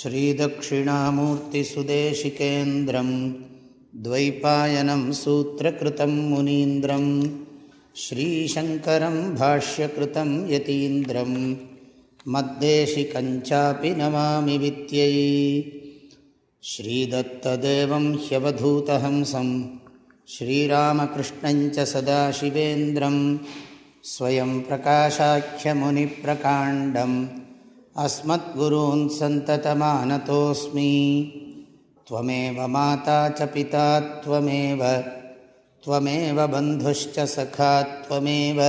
श्रीदक्षिणामूर्तिसुदेशिकेन्द्रं द्वैपायनं सूत्रकृतं मुनीन्द्रं श्रीशङ्करं भाष्यकृतं यतीन्द्रं मद्देशिकञ्चापि नमामि विद्यै श्रीदत्तदेवं ह्यवधूतहंसं श्रीरामकृष्णञ्च सदाशिवेन्द्रं स्वयं प्रकाशाख्यमुनिप्रकाण्डम् अस्मद्गुरून् सन्ततमानतोऽस्मि। त्वमेव माता च पिता सखा त्वमेव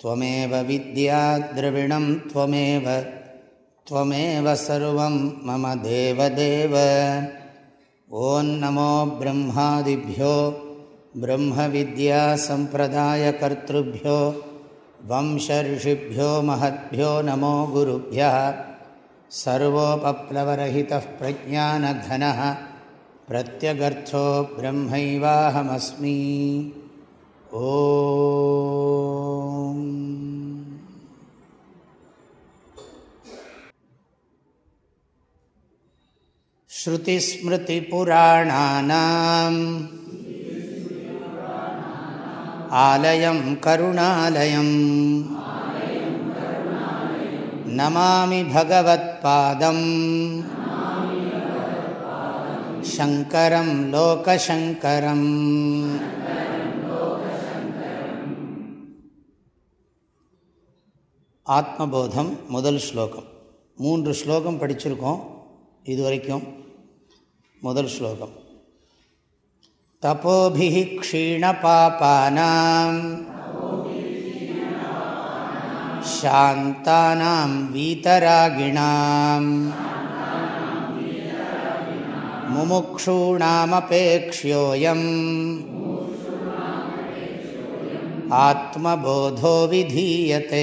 त्वमेव मम देवदेव। नमो ब्रह्मादिभ्यो ब्रह्मविद्यासम्प्रदायकर्तृभ्यो वंशऋषिभ्यो महद्भ्यो नमो गुरुभ्यः सर्वोपप्लवरहितः प्रज्ञानघनः प्रत्यगर्थो ब्रह्मैवाहमस्मि ओ श्रुतिस्मृतिपुराणानाम् ஆலயம் கருணாலயம். நமாமி பகவத்பாதம் சங்கரம் லோகசங்கரம். ஆத்மபோதம் முதல் ஸ்லோகம். மூன்று ஸ்லோகம் படிச்சிருக்கோம். இதுவரைக்கும் முதல் ஸ்லோகம். तपोभिः क्षीणपापानां शान्तानां वीतरागिणां मुमुक्षूणामपेक्ष्योऽयम् आत्मबोधो विधीयते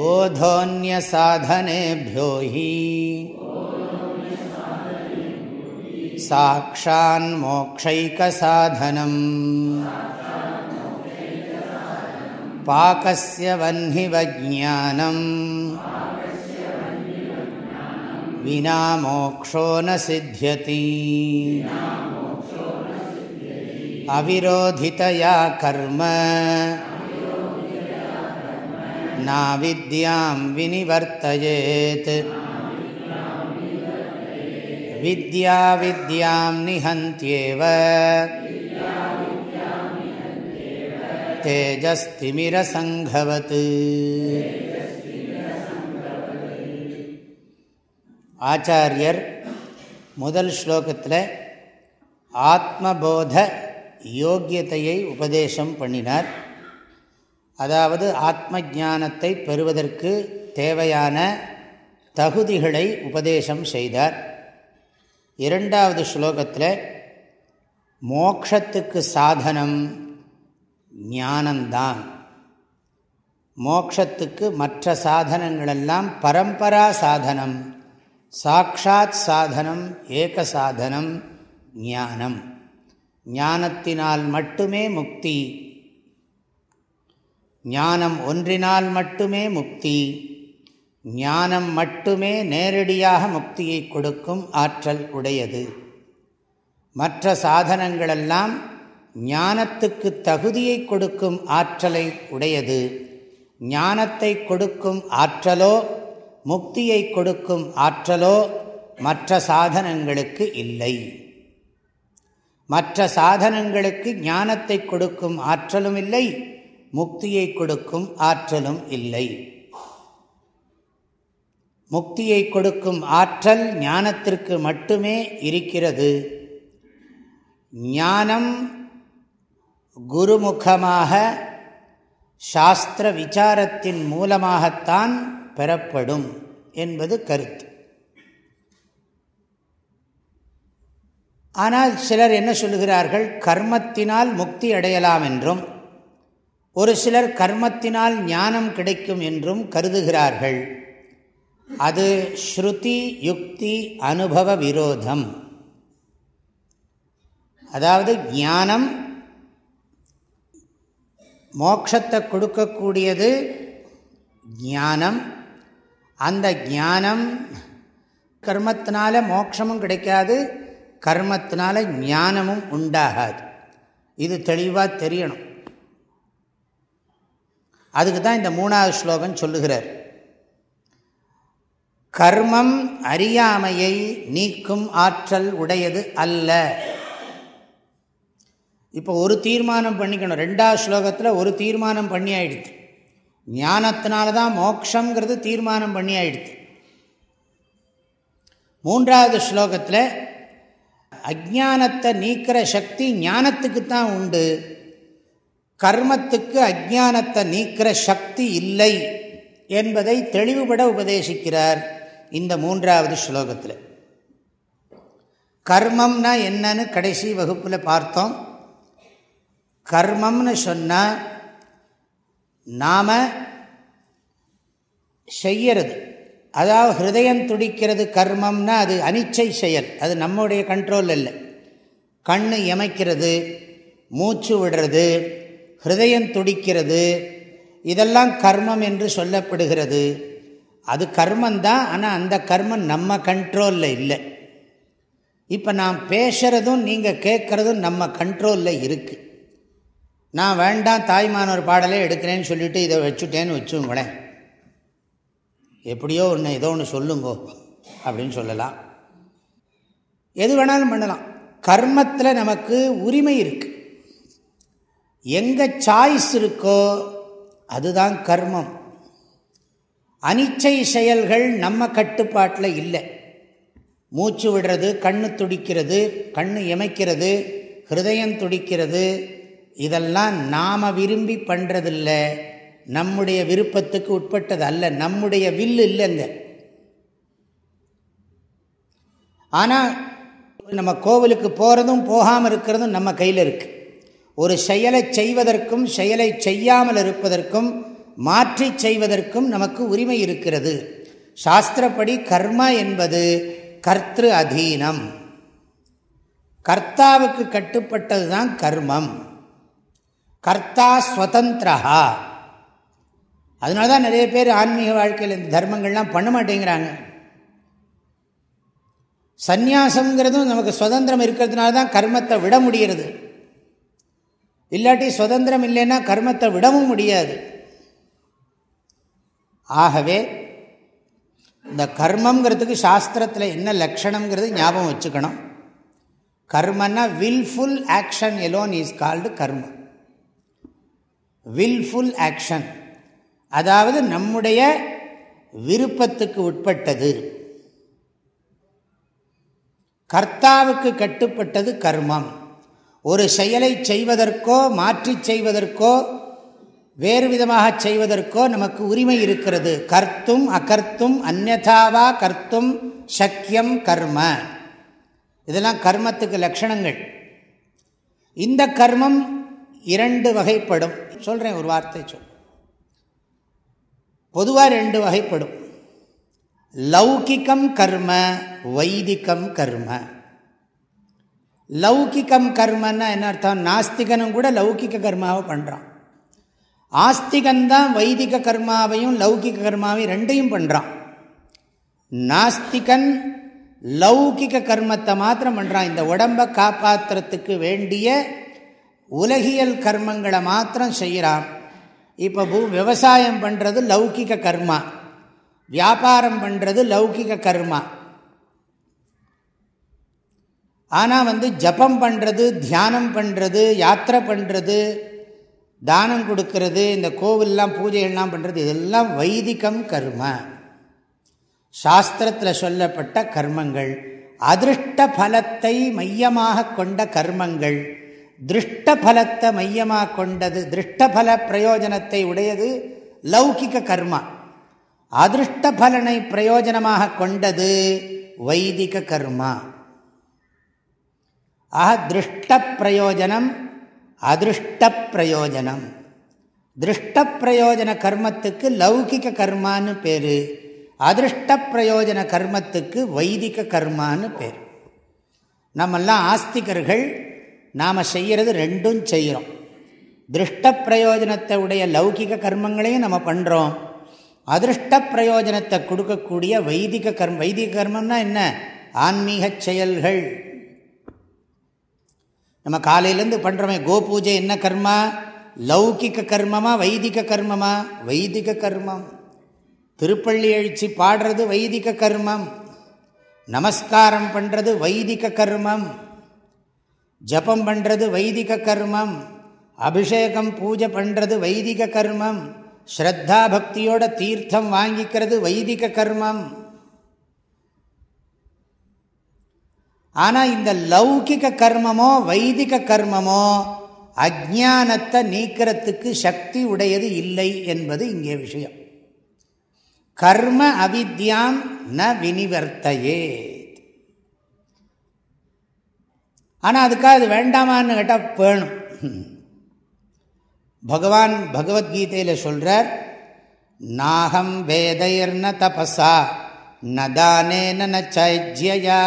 बोधोऽन्यसाधनेभ्यो हि சாட்சான்மோக்ஷைக்கசாதனம் பாகசிய வன்னிவஜானம் வினா மோக்ஷோ ந சித்தியதி அவிரோதிதயா கர்ம நாவித்யாம் வினிவர்த்தயேத் வித்யா வித்யாம் நிஹந்தியேவ. தேஜஸ்திமிரசங்கவத். ஆச்சாரியர் முதல் ஸ்லோகத்தில் ஆத்மபோத யோக்கியத்தையை உபதேசம் பண்ணினார். அதாவது ஆத்ம ஜானத்தை பெறுவதற்கு தேவையான தகுதிகளை உபதேசம் செய்தார். இரண்டாவது ஸ்லோகத்தில் மோக்ஷத்துக்கு சாதனம் ஞானந்தான். மோக்ஷத்துக்கு மற்ற சாதனங்களெல்லாம் பரம்பரா சாதனம் சாட்சாத் சாதனம் ஏக சாதனம் ஞானம். ஞானத்தினால் மட்டுமே முக்தி ஞானம் ஒன்றினால் மட்டுமே முக்தி ஞானம் மட்டுமே நேரடியாக முக்தியை கொடுக்கும் ஆற்றல் உடையது. மற்ற சாதனங்களெல்லாம் ஞானத்துக்கு தகுதியை கொடுக்கும் ஆற்றலை உடையது. ஞானத்தை கொடுக்கும் ஆற்றலோ முக்தியை கொடுக்கும் ஆற்றலோ மற்ற சாதனங்களுக்கு இல்லை. மற்ற சாதனங்களுக்கு ஞானத்தை கொடுக்கும் ஆற்றலும் இல்லை முக்தியை கொடுக்கும் ஆற்றலும் இல்லை. முக்தியை கொடுக்கும் ஆற்றல் ஞானத்திற்கு மட்டுமே இருக்கிறது. ஞானம் குருமுகமாக சாஸ்திர விசாரத்தின் மூலமாகத்தான் பெறப்படும் என்பது கருத்து. ஆனால் சிலர் என்ன சொல்லுகிறார்கள்? கர்மத்தினால் முக்தி அடையலாம் என்றும் ஒரு சிலர் கர்மத்தினால் ஞானம் கிடைக்கும் என்றும் கருதுகிறார்கள். அது ஸ்ருதி யுக்தி அனுபவ விரோதம். அதாவது ஞானம் மோட்சத்தை கொடுக்கக்கூடியது ஞானம். அந்த ஞானம் கர்மத்தினால மோட்சமும் கிடைக்காது கர்மத்தினால ஞானமும் உண்டாகாது. இது தெளிவாக தெரியணும். அதுக்கு தான் இந்த மூணாவது ஸ்லோகம் சொல்லுகிறார். கர்மம் அறியாமையை நீக்கும் ஆற்றல் உடையது அல்ல. இப்போ ஒரு தீர்மானம் பண்ணிக்கணும். ரெண்டாவது ஸ்லோகத்தில் ஒரு தீர்மானம் பண்ணி ஆயிடுது ஞானத்தினால தான் மோக்ஷங்கிறது தீர்மானம் பண்ணி ஆயிடுது மூன்றாவது ஸ்லோகத்தில் அஜானத்தை நீக்கிற சக்தி ஞானத்துக்கு தான் உண்டு. கர்மத்துக்கு அஜானத்தை நீக்கிற சக்தி இல்லை என்பதை தெளிவுபட உபதேசிக்கிறார். இந்த மூன்றாவது ஸ்லோகத்தில். கர்மம்னா என்னன்னு கடைசி வகுப்பில் பார்த்தோம். கர்மம்னு சொன்னால் நாம் செய்யறது. அதாவது ஹிருதயம் துடிக்கிறது கர்மம்னா அது அனிச்சை செயல். அது நம்முடைய கண்ட்ரோல் இல்லை கண் எமைக்கிறது மூச்சு விடுறது ஹிருதயம் துடிக்கிறது இதெல்லாம் கர்மம் என்று சொல்லப்படுகிறது. அது கர்மந்தான் ஆனால் அந்த கர்மம் நம்ம கண்ட்ரோலில் இல்லை. இப்போ நான் பேசுகிறதும் நீங்கள் கேட்குறதும் நம்ம கண்ட்ரோலில் இருக்குது நான் வேண்டாம் தாய்மானவர் பாடலே எடுக்கிறேன்னு சொல்லிவிட்டு இதை வச்சுட்டேன்னு வச்சுங்களேன். எப்படியோ ஒன்று ஏதோ ஒன்று சொல்லுங்கோ அப்படின்னு சொல்லலாம். எது வேணாலும் பண்ணலாம். கர்மத்தில் நமக்கு உரிமை இருக்குது எங்கே சாய்ஸ் இருக்கோ அதுதான் கர்மம். அனிச்சை செயல்கள் நம்ம கட்டுப்பாட்டில் இல்லை. மூச்சு விடுறது கண்ணு துடிக்கிறது கண்ணு இமைக்கிறது ஹிருதயம் துடிக்கிறது இதெல்லாம் நாம் விரும்பி பண்ணுறதில்ல நம்முடைய விருப்பத்துக்கு உட்பட்டது அல்ல. நம்முடைய வில்லு இல்லைங்க. ஆனால் நம்ம கோவிலுக்கு போகிறதும் போகாமல் இருக்கிறதும் நம்ம கையில் இருக்குது ஒரு செயலை செய்வதற்கும் செயலை செய்யாமல் இருப்பதற்கும் மாற்றி செய்வதற்கும் நமக்கு உரிமை இருக்கிறது. சாஸ்திரப்படி கர்ம என்பது கர்த்திரு அதீனம். கர்த்தாவுக்கு கட்டுப்பட்டது தான் கர்மம். கர்த்தா ஸ்வதந்திரஹா. அதனால தான் நிறைய பேர் ஆன்மீக வாழ்க்கையில் இந்த தர்மங்கள்லாம் பண்ண மாட்டேங்கிறாங்க. சந்நியாசங்கிறதும் நமக்கு சுதந்திரம் இருக்கிறதுனால தான் கர்மத்தை விட முடிகிறது. இல்லாட்டி சுதந்திரம் இல்லைன்னா கர்மத்தை விடவும் முடியாது. ஆகவே இந்த கர்மங்கிறதுக்கு சாஸ்திரத்தில் என்ன லக்ஷணங்கிறது ஞாபகம் வச்சுக்கணும். கர்மன்னா wilful action alone is called கர்மம். வில்ஃபுல் ஆக்ஷன் அதாவது நம்முடைய விருப்பத்துக்கு உட்பட்டது. கர்த்தாவுக்கு கட்டுப்பட்டது கர்மம். ஒரு செயலை செய்வதற்கோ மாற்றி செய்வதற்கோ வேறு விதமாக செய்வதற்கோ நமக்கு உரிமை இருக்கிறது. கர்த்தும் அகர்த்தும் அந்நதாவா கர்த்தும் சக்கியம் கர்ம. இதெல்லாம் கர்மத்துக்கு லட்சணங்கள். இந்த கர்மம் இரண்டு வகைப்படும். சொல்கிறேன் ஒரு வார்த்தை சொல். பொதுவாக ரெண்டு வகைப்படும். லௌகிக்கம் கர்ம வைதிகம் கர்ம. லௌகிக்கம் கர்மன்னா என்ன அர்த்தம்? நாஸ்திகனும் கூட லௌகிக கர்மாவை பண்ணுறான் ஆஸ்திகன்தான் வைதிக கர்மாவையும் லௌகிக கர்மாவையும் ரெண்டையும் பண்ணுறான் நாஸ்திகன் லௌகிக கர்மத்தை மாத்திரம் பண்ணுறான் இந்த உடம்பை காப்பாற்றுறதுக்கு வேண்டிய உலகியல் கர்மங்களை மாத்திரம் செய்கிறான் இப்போ பூ விவசாயம் பண்ணுறது லௌகிக கர்மா. வியாபாரம் பண்ணுறது லௌகிக கர்மா. ஆனால் வந்து ஜபம் பண்ணுறது தியானம் பண்ணுறது யாத்திரை பண்ணுறது தானம் கொடுக்கறது இந்த கோவில்லாம் பூஜைகள்லாம் பண்ணுறது இதெல்லாம் வைதிகம் கர்ம. சாஸ்திரத்தில் சொல்லப்பட்ட கர்மங்கள் அதிருஷ்ட பலத்தை மையமாக கொண்ட கர்மங்கள். திருஷ்டபலத்தை மையமாக கொண்டது திருஷ்டபல பிரயோஜனத்தை உடையது லௌகிக கர்மா. அதிருஷ்ட பலனை பிரயோஜனமாக கொண்டது வைதிக கர்மா. ஆக திருஷ்ட பிரயோஜனம் அதிருஷ்ட பிரயோஜனம் திருஷ்ட பிரயோஜன கர்மத்துக்கு லௌகிக கர்மான்னு பேர். அதிருஷ்ட பிரயோஜன கர்மத்துக்கு வைதிக கர்மான்னு பேர். நம்மெல்லாம் ஆஸ்திகர்கள் நாம் செய்கிறது ரெண்டும் செய்கிறோம் திருஷ்ட பிரயோஜனத்தை உடைய லௌகிக கர்மங்களையும் நம்ம பண்ணுறோம் அதிருஷ்ட பிரயோஜனத்தை கொடுக்கக்கூடிய வைதிக கர்மம். வைதிக கர்மம்னா என்ன? ஆன்மீக செயல்கள். நம்ம காலையிலேருந்து பண்ணுறோமே கோ பூஜை என்ன கர்மா? லௌகிக்க கர்மமா வைதிக கர்மமா? வைதிக கர்மம். திருப்பள்ளி எழுச்சி பாடுறது வைதிக கர்மம். நமஸ்காரம் பண்ணுறது வைதிக கர்மம். ஜபம் பண்ணுறது வைதிக கர்மம். அபிஷேகம் பூஜை பண்ணுறது வைதிக கர்மம். ஸ்ரத்தா பக்தியோட தீர்த்தம் வாங்கிக்கிறது வைதிக கர்மம். ஆனால் இந்த லௌகிக கர்மமோ வைதிக கர்மமோ அஜானத்தை நீக்கிறதுக்கு சக்தி உடையது இல்லை என்பது இங்கே விஷயம். கர்ம அவித்யாம் ந வினிவர்த்தையே ஆனால் அதுக்காக அது வேண்டாமான்னு கேட்டால் வேணும். பகவான் பகவத்கீதையில் சொல்கிறார் நாகம் வேதைர்ன தபசா நதானேன நைஜ்யா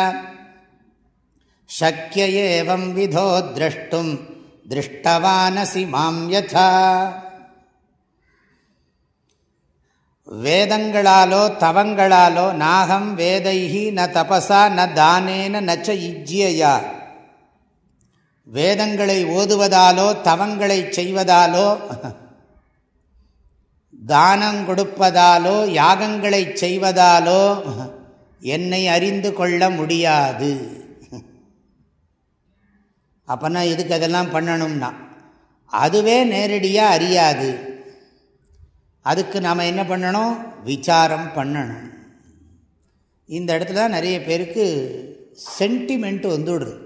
சக்கிய ஏவம் விதோ திரஷ்டும் திருஷ்டவானசி மாம் யதா வேதங்களாலோ தவங்களாலோ நாகம் வேதைஹி ந தபசா ந தானேன நச்ச இஜ்யயா வேதங்களை ஓதுவதாலோ தவங்களை செய்வதாலோ தானம் கொடுப்பதாலோ யாகங்களை செய்வதாலோ என்னை அறிந்து கொள்ள முடியாது। அப்போனா இதுக்கு அதெல்லாம் பண்ணணும்னா. அதுவே நேரடியாக அறியாது. அதுக்கு நாம் என்ன பண்ணணும்? விசாரம் பண்ணணும். இந்த இடத்துல தான் நிறைய பேருக்கு சென்டிமெண்ட் வந்துவிடுது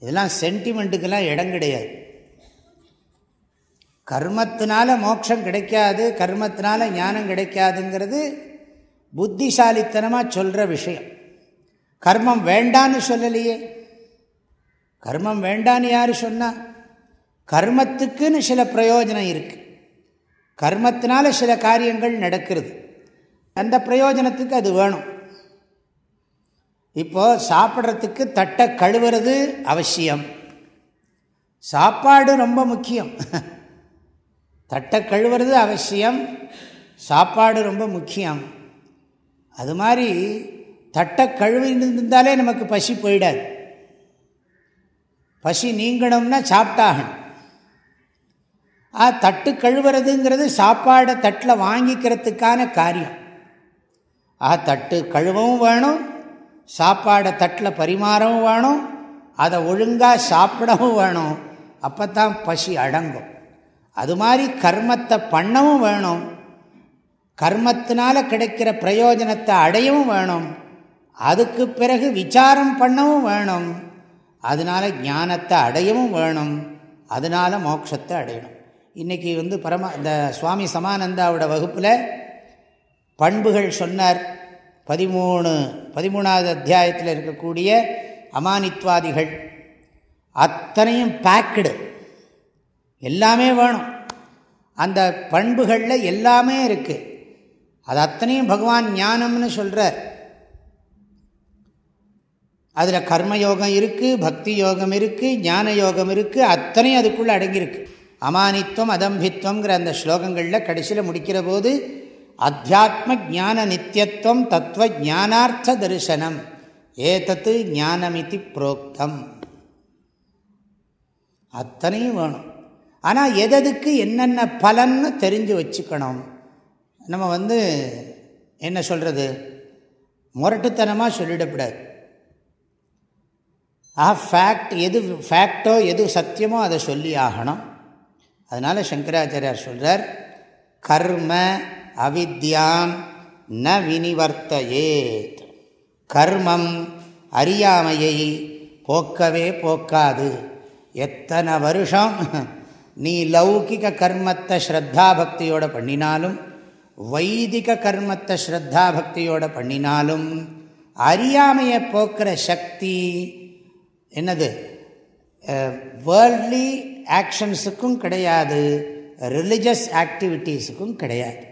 இதெல்லாம் சென்டிமெண்ட்டுக்கெல்லாம் இடம் கிடையாது. கர்மத்தினால மோட்சம் கிடைக்காது கர்மத்தினால ஞானம் கிடைக்காதுங்கிறது புத்திசாலித்தனமாக சொல்கிற விஷயம். கர்மம் வேண்டான்னு சொல்லலையே. கர்மம் வேண்டான்னு யார் சொன்னால் கர்மத்துக்குன்னு சில பிரயோஜனம் இருக்குது கர்மத்தினால சில காரியங்கள் நடக்கிறது. அந்த பிரயோஜனத்துக்கு அது வேணும். இப்போது சாப்பிட்றதுக்கு தட்டை கழுவுறது அவசியம். சாப்பாடு ரொம்ப முக்கியம். தட்டை கழுவுறது அவசியம். சாப்பாடு ரொம்ப முக்கியம். அது மாதிரி தட்டை கழுவி இருந்தாலே நமக்கு பசி போயிடாது. பசி நீங்கணும்னா சாப்பிட்டாகணும். ஆ தட்டு கழுவுறதுங்கிறது சாப்பாடை தட்டில் வாங்கிக்கிறதுக்கான காரியம். ஆ தட்டு கழுவவும் வேணும் சாப்பாடை தட்டில் பரிமாறவும் வேணும் அதை ஒழுங்காக சாப்பிடவும் வேணும். அப்போ தான் பசி அடங்கும். அது மாதிரி கர்மத்தை பண்ணவும் வேணும். கர்மத்தினால் கிடைக்கிற பிரயோஜனத்தை அடையவும் வேணும். அதுக்கு பிறகு விசாரம் பண்ணவும் வேணும். அதனால் ஞானத்தை அடையவும் வேணும். அதனால் மோட்சத்தை அடையணும். இன்றைக்கி வந்து பரம இந்த சுவாமி சமானந்தாவோட வகுப்பில் பண்புகள் சொன்னார். பதிமூணு பதிமூணாவது அத்தியாயத்தில் இருக்கக்கூடிய அமானித்வாதிகள். அத்தனையும் பேக்கடு எல்லாமே வேணும். அந்த பண்புகளில் எல்லாமே இருக்குது அது அத்தனையும் பகவான் ஞானம்னு சொல்கிறார் அதில் கர்மயோகம் இருக்குது பக்தி யோகம் இருக்குது ஞான யோகம் இருக்குது அத்தனையும் அதுக்குள்ளே அடங்கியிருக்கு. அமானித்துவம் அதம்பித்வங்கிற அந்த ஸ்லோகங்களில் கடைசியில் முடிக்கிற போது அத்தியாத்ம ஜான நித்தியத்துவம் தத்துவ ஜானார்த்த தரிசனம். ஏதத்து ஞானமிதி புரோக்தம். அத்தனையும் வேணும். ஆனால் எததுக்கு என்னென்ன பலன்னு தெரிஞ்சு வச்சுக்கணும். நம்ம வந்து என்ன சொல்கிறது முரட்டுத்தனமாக சொல்லிடக்கூடாது. ஆக ஃபேக்ட் எது ஃபேக்டோ எது சத்தியமோ அதை சொல்லி ஆகணும். அதனால் சங்கராச்சாரியார் சொல்கிறார் கர்ம அவித்யாம் ந வினிவர்த்தையேத். கர்மம் அறியாமையை போக்கவே போக்காது. எத்தனை வருஷம் நீ லௌகிக கர்மத்தை ஸ்ரத்தா பக்தியோடு பண்ணினாலும் வைதிக கர்மத்தை ஸ்ரத்தா பக்தியோடு பண்ணினாலும் அறியாமையை போக்குற சக்தி என்னது? வேர்ல்ட்லி ஆக்ஷன்ஸுக்கும் கிடையாது ரிலிஜியஸ் ஆக்டிவிட்டீஸுக்கும் கிடையாது.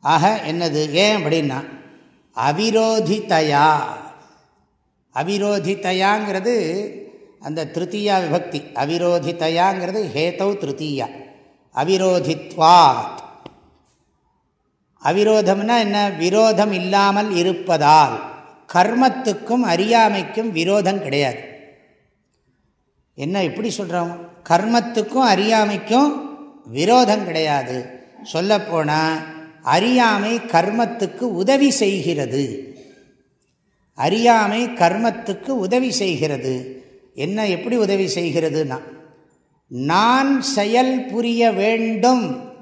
ஆக என்னது? ஏன் அப்படின்னா அவிரோதிதயா அவிரோதிதயாங்கிறது அந்த திருத்தீயா விபக்தி. அவிரோதிதயாங்கிறது ஹேத்தவ் திருத்தீயா. அவிரோதித்வாத். அவிரோதம்னா என்ன? விரோதம் இல்லாமல் இருப்பதால். கர்மத்துக்கும் அறியாமைக்கும் விரோதம் கிடையாது. என்ன இப்படி சொல்கிறோம் கர்மத்துக்கும் அறியாமைக்கும் விரோதம் கிடையாது. சொல்லப்போனால் அறியாமை கர்மத்துக்கு உதவி செய்கிறது. அறியாமை கர்மத்துக்கு உதவி செய்கிறது. என்ன எப்படி உதவி செய்கிறதுனா நான் செயல் புரிய வேண்டும்.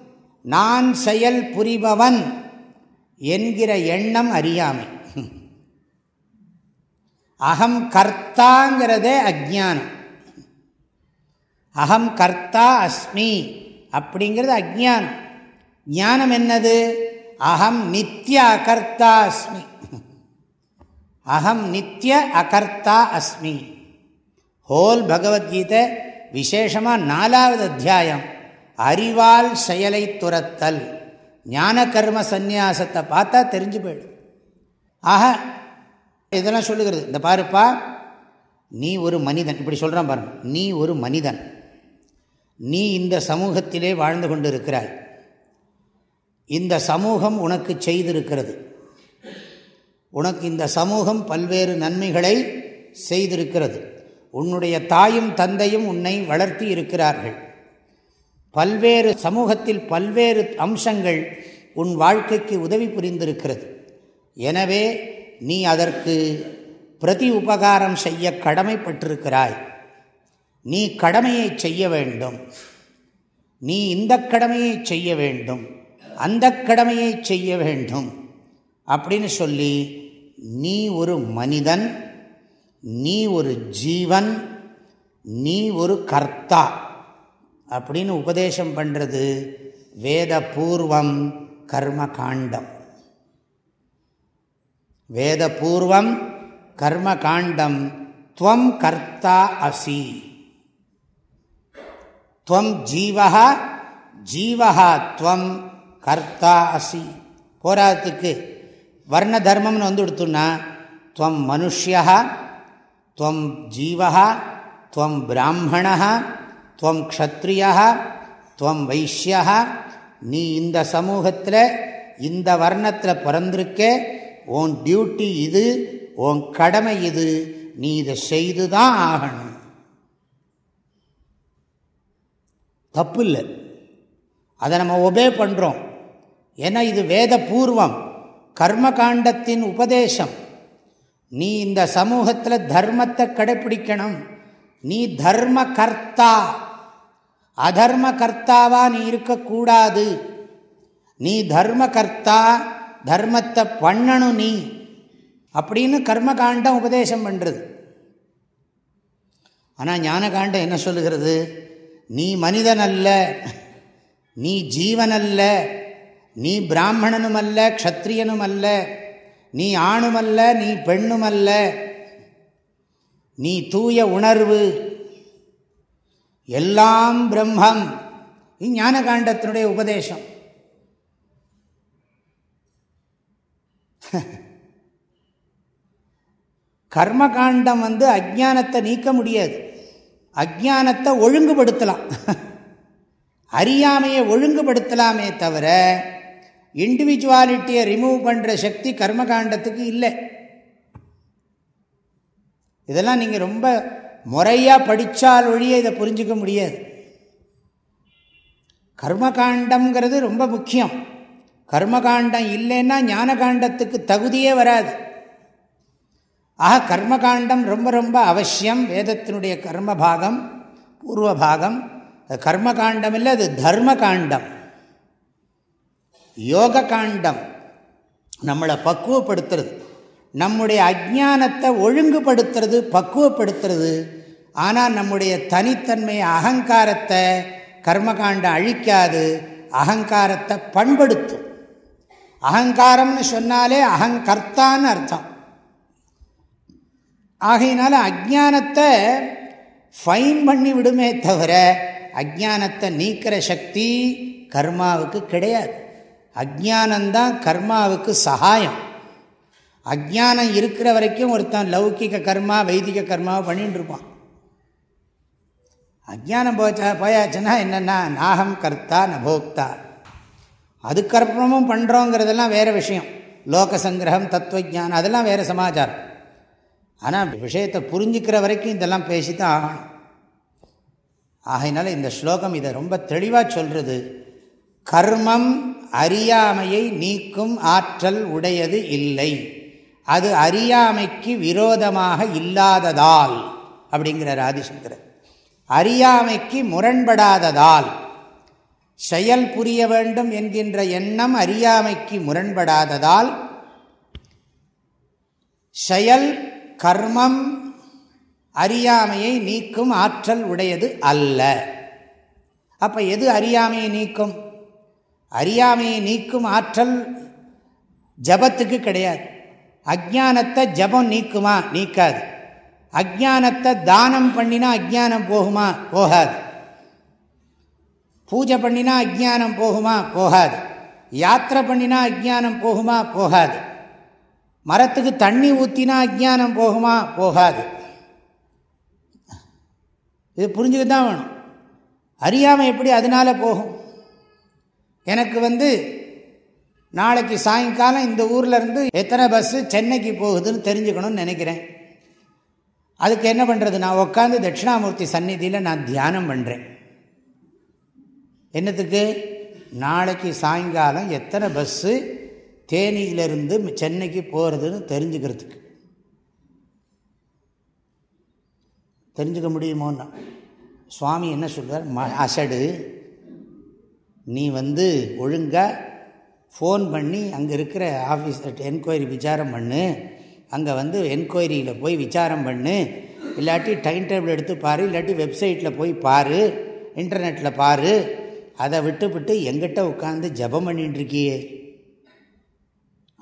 நான் செயல் புரிபவன் என்கிற எண்ணம் அறியாமை. அகம் கர்த்தாங்கிறதே அஜானம் அகம் கர்த்தா அஸ்மி அப்படிங்கிறது அஜானம் ஞானம் என்னது? அகம் நித்திய அகர்த்தா அஸ்மி. அகம் நித்திய அகர்த்தா அஸ்மி. ஹோல் பகவத்கீதை விசேஷமாக நாலாவது அத்தியாயம். அறிவால் செயலை துரத்தல். ஞான கர்ம சந்நியாசத்தை பார்த்தா தெரிஞ்சு போயிடும். ஆக இதெல்லாம் சொல்லுகிறது. இந்த பாருப்பா நீ ஒரு மனிதன். இப்படி சொல்கிறான் பாருங்க. நீ ஒரு மனிதன். நீ இந்த சமூகத்திலே வாழ்ந்து கொண்டு இருக்கிறாய் இந்த சமூகம் உனக்கு செய்திருக்கிறது. உனக்கு இந்த சமூகம் பல்வேறு நன்மைகளை செய்திருக்கிறது. உன்னுடைய தாயும் தந்தையும் உன்னை வளர்த்தி இருக்கிறார்கள். பல்வேறு சமூகத்தில் பல்வேறு அம்சங்கள் உன் வாழ்க்கைக்கு உதவி புரிந்திருக்கிறது. எனவே நீ அதற்கு பிரதி உபகாரம் செய்ய கடமைப்பட்டிருக்கிறாய். நீ கடமையை செய்ய வேண்டும். நீ இந்த கடமையை செய்ய வேண்டும். அந்த கடமையை செய்ய வேண்டும். அப்படின்னு சொல்லி நீ ஒரு மனிதன் நீ ஒரு ஜீவன் நீ ஒரு கர்த்தா அப்படின்னு உபதேசம் பண்ணுறது வேத பூர்வம் கர்ம காண்டம். வேதபூர்வம் கர்மகாண்டம். துவம் கர்த்தா அசி. துவம் ஜீவா ஜீவா துவம் கர்த்தா அசி. போராட்டத்துக்கு வர்ண தர்மம்னு வந்து கொடுத்தோன்னா துவம் மனுஷியா துவம் ஜீவா துவம் பிராமணா துவம் க்ஷத்ரியா துவம் வைஷ்யா நீ இந்த சமூகத்தில் இந்த வர்ணத்தில் பிறந்திருக்கே உன் டியூட்டி இது உன் கடமை இது நீ இதை செய்து தான் ஆகணும். தப்பு இல்லை அதை நம்ம ஒபே பண்ணுறோம் ஏன்னா இது வேத பூர்வம் கர்மகாண்டத்தின் உபதேசம். நீ இந்த சமூகத்தில் தர்மத்தை கடைப்பிடிக்கணும். நீ தர்ம கர்த்தா அதர்ம கர்த்தாவா நீ இருக்கக்கூடாது. நீ தர்ம கர்த்தா தர்மத்தை பண்ணணும் நீ அப்படின்னு கர்மகாண்டம் உபதேசம் பண்ணுறது ஆனால் ஞானகாண்டம் என்ன சொல்லுகிறது? நீ மனிதன் அல்ல நீ ஜீவன் அல்ல நீ பிராமணனும் அல்ல க்ஷத்ரியனும் அல்ல நீ ஆணுமல்ல நீ பெண்ணுமல்ல நீ தூய உணர்வு எல்லாம் பிரம்மம். ஞான காண்டத்தினுடைய உபதேசம். கர்மகாண்டம் வந்து அஜானத்தை நீக்க முடியாது. அஜானத்தை ஒழுங்குபடுத்தலாம். அறியாமையை ஒழுங்குபடுத்தலாமே தவிர இண்டிவிஜுவாலிட்டியை ரிமூவ் பண்ணுற சக்தி கர்மகாண்டத்துக்கு இல்லை. இதெல்லாம் நீங்கள் ரொம்ப முறையாக படித்தால் ஒழிய இதை புரிஞ்சிக்க முடியாது. கர்மகாண்டம்ங்கிறது ரொம்ப முக்கியம். கர்மகாண்டம் இல்லைன்னா ஞானகாண்டத்துக்கு தகுதியே வராது. ஆக கர்மகாண்டம் ரொம்ப ரொம்ப அவசியம். வேதத்தினுடைய கர்ம பாகம் பூர்வ பாகம் கர்மகாண்டம் இல்லை அது தர்ம காண்டம் யோக காண்டம் நம்மளை பக்குவப்படுத்துறது. நம்முடைய அஜானத்தை ஒழுங்குபடுத்துறது பக்குவப்படுத்துறது. ஆனால் நம்முடைய தனித்தன்மையை அகங்காரத்தை கர்மகாண்டம் அழிக்காது அகங்காரத்தை பண்படுத்தும். அகங்காரம்னு சொன்னாலே அகங்கர்த்தான்னு அர்த்தம். ஆகையினால அஜானத்தை ஃபைன் பண்ணி விடுமே தவிர அஜானத்தை நீக்கிற சக்தி கர்மாவுக்கு கிடையாது. அஜானந்தான் கர்மாவுக்கு சகாயம். அஜானம் இருக்கிற வரைக்கும் ஒருத்தன் லௌகிக கர்மா வைதிக கர்மாவை பண்ணிட்டு இருப்பான். அஜானம் போச்சா போயாச்சுன்னா என்னென்னா நாகம் கர்த்தா நபோக்தா. அதுக்கப்புறமும் பண்ணுறோங்கிறதெல்லாம் வேறு விஷயம். லோக சங்கிரகம் தத்துவஜானம் அதெல்லாம் வேறு சமாச்சாரம். ஆனால் விஷயத்தை புரிஞ்சுக்கிற வரைக்கும் இதெல்லாம் பேசி தான் ஆகணும். ஆகையினால இந்த ஸ்லோகம் இதை ரொம்ப தெளிவாக சொல்கிறது கர்மம் அறியாமையை நீக்கும் ஆற்றல் உடையது இல்லை. அது அறியாமைக்கு விரோதமாக இல்லாததால் அப்படிங்கிறார் ஆதிசங்கரர். அறியாமைக்கு முரண்படாததால் செயல் புரிய வேண்டும் என்கின்ற எண்ணம் அறியாமைக்கு முரண்படாததால் செயல் கர்மம் அறியாமையை நீக்கும் ஆற்றல் உடையது அல்ல. அப்போ எது அறியாமையை நீக்கும்? அறியாமையை நீக்கும் ஆற்றல் ஜபத்துக்கு கிடையாது. அஜானத்தை ஜபம் நீக்குமா? நீக்காது. அஜானத்தை தானம் பண்ணினா அஜானம் போகுமா? போகாது. பூஜை பண்ணினா அஜானம் போகுமா? போகாது. யாத்திரை பண்ணினா அஜானம் போகுமா? போகாது. மரத்துக்கு தண்ணி ஊற்றினா அஜானம் போகுமா? போகாது. இது புரிஞ்சுக்க தான் வேணும். அறியாமல் எப்படி அதனால் போகும்? எனக்கு வந்து நாளைக்கு சாயங்காலம் இந்த ஊரில் இருந்து எத்தனை பஸ்ஸு சென்னைக்கு போகுதுன்னு தெரிஞ்சுக்கணும்னு நினைக்கிறேன். அதுக்கு என்ன பண்ணுறது நான் உட்காந்து தட்சிணாமூர்த்தி சந்நிதியில் நான் தியானம் பண்ணுறேன் என்னத்துக்கு? நாளைக்கு சாயங்காலம் எத்தனை பஸ்ஸு தேனியிலிருந்து சென்னைக்கு போகிறதுன்னு தெரிஞ்சுக்கிறதுக்கு. தெரிஞ்சுக்க முடியுமோன்னா. சுவாமி என்ன சொல்கிறார் ம அசடு. நீ வந்து ஒழுங்காக ஃபோன் பண்ணி அங்கே இருக்கிற ஆஃபீஸ் என்கொயரி விசாரம் பண்ணு. அங்கே வந்து என்கொயரியில் போய் விசாரம் பண்ணு. இல்லாட்டி டைம் டேபிள் எடுத்து பாரு. இல்லாட்டி வெப்சைட்டில் போய் பாரு. இன்டர்நெட்டில் பாரு. அதை விட்டுவிட்டு எங்கிட்ட உட்காந்து ஜபம் பண்ணிட்டு இருக்கியே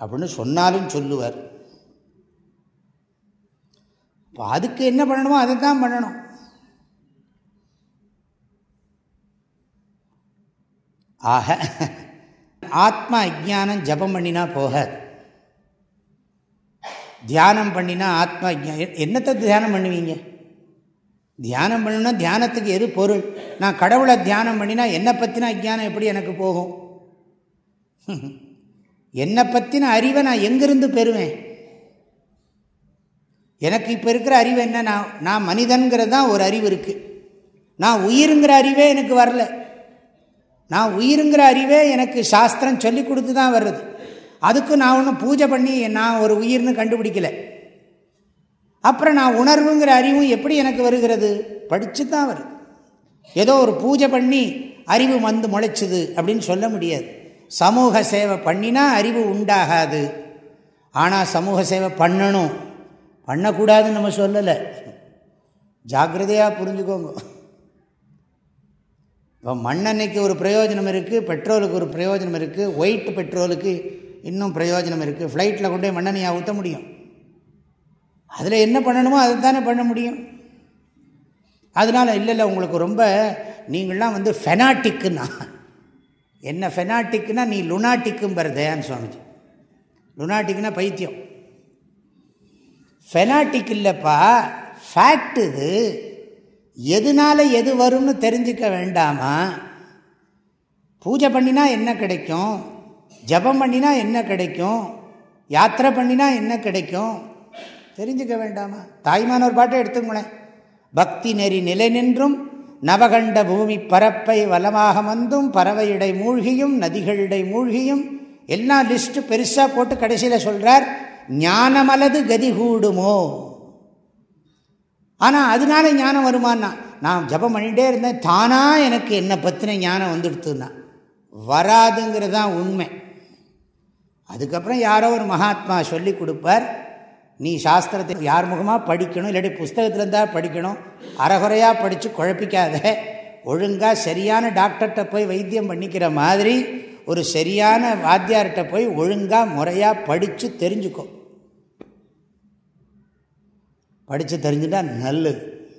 அப்படின்னு சொன்னாலும் சொல்லுவார். இப்போ அதுக்கு என்ன பண்ணணுமோ அதை தான் பண்ணணும். ஆக ஆத்மா அஜானம் ஜபம் பண்ணினா போகாது தியானம் பண்ணினா ஆத்மா அஜானம் என்னத்தை தியானம் பண்ணுவீங்க? தியானம் பண்ணணும்னா தியானத்துக்கு எது பொருள்? நான் கடவுளை தியானம் பண்ணினா என்னை பற்றின அஜானம் எப்படி எனக்கு போகும்? என்னை பற்றின அறிவை நான் எங்கிருந்து பெறுவேன்? எனக்கு இப்போ இருக்கிற அறிவு என்ன? நான் நான் மனிதன்கிறது தான் ஒரு அறிவு இருக்குது நான் உயிருங்கிற அறிவே எனக்கு வரல. நான் உயிருங்கிற அறிவே எனக்கு சாஸ்திரம் சொல்லி கொடுத்து தான் வர்றது. அதுக்கு நான் ஒன்றும் பூஜை பண்ணி நான் ஒரு உயிர்னு கண்டுபிடிக்கலை. அப்புறம் நான் உணர்வுங்கிற அறிவும் எப்படி எனக்கு வருகிறது? படித்து தான் வருது. ஏதோ ஒரு பூஜை பண்ணி அறிவு வந்து முளைச்சுது அப்படின்னு சொல்ல முடியாது. சமூக சேவை பண்ணினா அறிவு உண்டாகாது. ஆனால் சமூக சேவை பண்ணணும். பண்ணக்கூடாதுன்னு நம்ம சொல்லலை. ஜாக்கிரதையாக புரிஞ்சுக்கோங்க. இப்போ மண்ணெண்ணெய்க்கு ஒரு பிரயோஜனம் இருக்குது பெட்ரோலுக்கு ஒரு பிரயோஜனம் இருக்குது ஒயிட் பெட்ரோலுக்கு இன்னும் பிரயோஜனம் இருக்குது ஃப்ளைட்டில் கொண்டு போய் மண்ணெண்ணெயாக ஊற்ற முடியும். அதில் என்ன பண்ணணுமோ அதை தானே பண்ண முடியும். அதனால் இல்லை இல்லை உங்களுக்கு ரொம்ப நீங்கள்லாம் வந்து ஃபெனாட்டிக்குன்னா என்ன ஃபெனாட்டிக்குன்னா நீ லுனாட்டிக்கும்பர் தயான் சுவாமிஜி. லுனாட்டிக்குன்னா பைத்தியம். ஃபெனாட்டிக் இல்லைப்பா ஃபேக்ட் இது எதனால் எது வரும்னு தெரிஞ்சுக்க வேண்டாமா? பூஜை பண்ணினா என்ன கிடைக்கும்? ஜபம் பண்ணினா என்ன கிடைக்கும்? யாத்திரை பண்ணினா என்ன கிடைக்கும்? தெரிஞ்சுக்க வேண்டாமா? தாய்மான ஒரு பாட்டை எடுத்துக்கோங்களேன் பக்தி நெறி நிலை நின்றும் நவகண்ட பூமி பரப்பை வலமாக வந்தும் பறவையிடை மூழ்கியும் நதிகளிடை மூழ்கியும் எல்லாம் லிஸ்ட்டு பெருசாக போட்டு கடைசியில் சொல்கிறார் ஞானமலது கதி கூடுமோ? ஆனால் அதனால ஞானம் வருமானா நான் ஜபம் பண்ணிகிட்டே இருந்தேன் தானாக எனக்கு என்னை பற்றின ஞானம் வந்துடுத்துன்னா? வராதுங்கிறது தான் உண்மை. அதுக்கப்புறம் யாரோ ஒரு மகாத்மா சொல்லி கொடுப்பார் நீ சாஸ்திரத்தை யார் முகமாக படிக்கணும்? இல்லாட்டி புஸ்தகத்தில் இருந்தால் படிக்கணும். அறகுறையாக படித்து குழப்பிக்காத. ஒழுங்காக சரியான டாக்டர்கிட்ட போய் வைத்தியம் பண்ணிக்கிற மாதிரி ஒரு சரியான வாத்தியார்கிட்ட போய் ஒழுங்காக முறையாக படித்து தெரிஞ்சுக்கோ. படித்து தெரிஞ்சுட்டா நல்லது.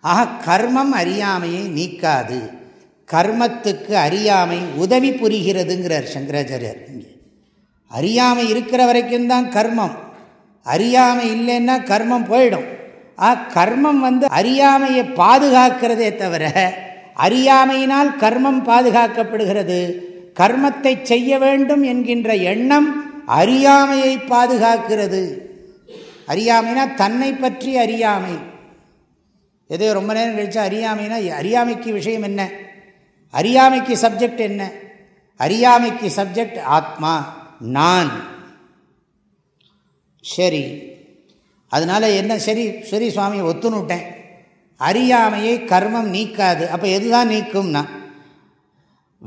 ஆக கர்மம் அறியாமையை நீக்காது. கர்மத்துக்கு அறியாமை உதவி புரிகிறதுங்கிறார் சங்கராச்சாரியார் இங்கே. அறியாமை இருக்கிற வரைக்கும் தான் கர்மம். அறியாமை இல்லைன்னா கர்மம் போயிடும். ஆ கர்மம் வந்து அறியாமையை பாதுகாக்கிறதே தவிர அறியாமையினால் கர்மம் பாதுகாக்கப்படுகிறது. கர்மத்தை செய்ய வேண்டும் என்கின்ற எண்ணம் அறியாமையை பாதுகாக்கிறது. அறியாமைனா தன்னை பற்றி அறியாமை. எதோ ரொம்ப நேரம் கழிச்சா அறியாமைனா அறியாமைக்கு விஷயம் என்ன? அறியாமைக்கு சப்ஜெக்ட் என்ன? அறியாமைக்கு சப்ஜெக்ட் ஆத்மா நான். சரி. அதனால் என்ன சரி? சரி சுவாமி ஒத்துணுட்டேன். அறியாமையை கர்மம் நீக்காது. அப்போ எதுதான் நீக்கும்னா?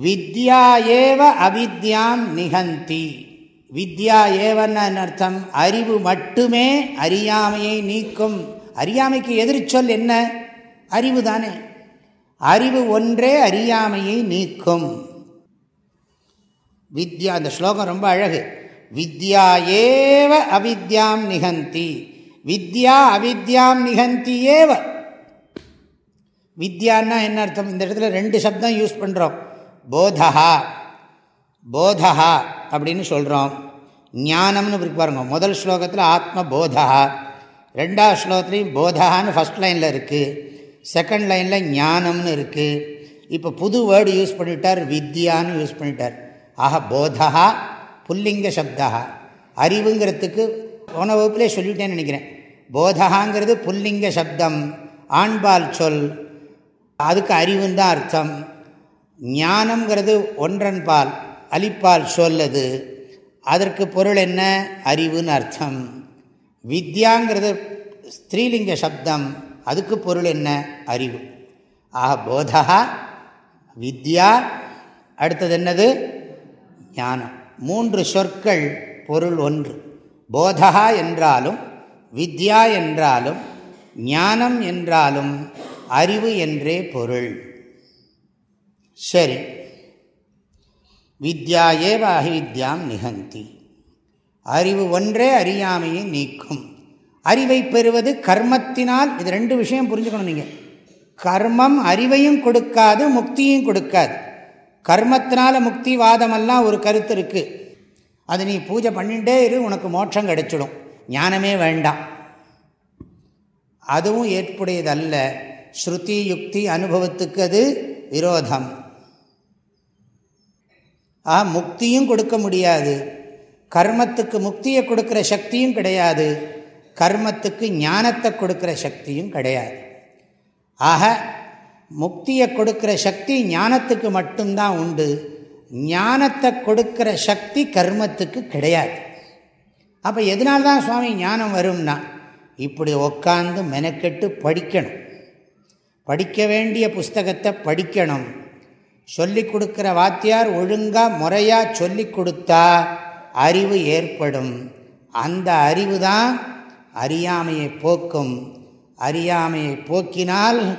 வித்யா ஏவ அவித்யாம் நிகந்தி. வித்யா ஏவன்னு அர்த்தம்? அறிவு மட்டுமே அறியாமையை நீக்கும். அறியாமைக்கு எதிர்ச்சொல் என்ன? அறிவு தானே. அறிவு ஒன்றே அறியாமையை நீக்கும். வித்யா அந்த ஸ்லோகம் ரொம்ப அழகு. வித்யா ஏவ அவித்யாம் நிகந்தி. வித்யா அவித்யாம் நிகந்தி ஏவ. வித்யான்னா என்ன அர்த்தம்? இந்த இடத்துல ரெண்டு சப்தம் யூஸ் பண்ணுறோம் போதஹா. போதஹா அப்படின்னு சொல்கிறோம் ஞானம்னு பாருங்க. முதல் ஸ்லோகத்தில் ஆத்ம போதஹா ரெண்டாவது ஸ்லோகத்துலேயும் போதஹான்னு ஃபஸ்ட் லைனில் இருக்குது செகண்ட் லைனில் ஞானம்னு இருக்குது இப்போ புது வேர்டு யூஸ் பண்ணிட்டார். வித்யான்னு யூஸ் பண்ணிட்டார். ஆஹா போதஹா. புல்லிங்க சப்தா. அறிவுங்கிறதுக்கு போன வகுப்பிலே சொல்லிட்டேன்னு நினைக்கிறேன். போதகாங்கிறது புல்லிங்க சப்தம். ஆண்பால் சொல். அதுக்கு அறிவுன்னு தான் அர்த்தம். ஞானம்ங்கிறது ஒன்றன் பால் அலிப்பால் சொல்லது அதற்கு பொருள் என்ன? அறிவுன்னு அர்த்தம். வித்யாங்கிறது ஸ்திரீலிங்க சப்தம். அதுக்கு பொருள் என்ன? அறிவு. ஆக போதா வித்யா அடுத்தது என்னது? ஞானம். மூன்று சொற்கள் பொருள் ஒன்று. போதகா என்றாலும் வித்யா என்றாலும் ஞானம் என்றாலும் அறிவு என்றே பொருள். சரி. வித்யா ஏவ அகிவித்யாம் நிகந்தி. அறிவு ஒன்றே அறியாமையை நீக்கும். அறிவை பெறுவது கர்மத்தினால் இது ரெண்டு விஷயம் புரிஞ்சுக்கணும் நீங்கள் கர்மம் அறிவையும் கொடுக்காது முக்தியும் கொடுக்காது. கர்மத்தினால முக்தி வாதமெல்லாம் ஒரு கருத்து இருக்குது அது நீ பூஜை பண்ணிகிட்டே இரு உனக்கு மோட்சம் கிடைச்சிடும். ஞானமே வேண்டாம். அதுவும் ஏற்புடையதல்ல. ஸ்ருதி யுக்தி அனுபவத்துக்கு அது விரோதம். ஆ முக்தியும் கொடுக்க முடியாது. கர்மத்துக்கு முக்தியை கொடுக்குற சக்தியும் கிடையாது. கர்மத்துக்கு ஞானத்தை கொடுக்குற சக்தியும் கிடையாது. ஆக முக்தியை கொடுக்குற சக்தி ஞானத்துக்கு மட்டும்தான் உண்டு. ஞானத்தை கொடுக்குற சக்தி கர்மத்துக்கு கிடையாது. அப்போ எதனால்தான் சுவாமி ஞானம் வரும்னா இப்படி உக்காந்து மெனக்கெட்டு படிக்கணும். படிக்க வேண்டிய புஸ்தகத்தை படிக்கணும். சொல்லி கொடுக்குற வாத்தியார் ஒழுங்காக முறையாக சொல்லி கொடுத்தா அறிவு ஏற்படும். அந்த அறிவு தான் அறியாமையை போக்கும். அறியாமையை போக்கினால்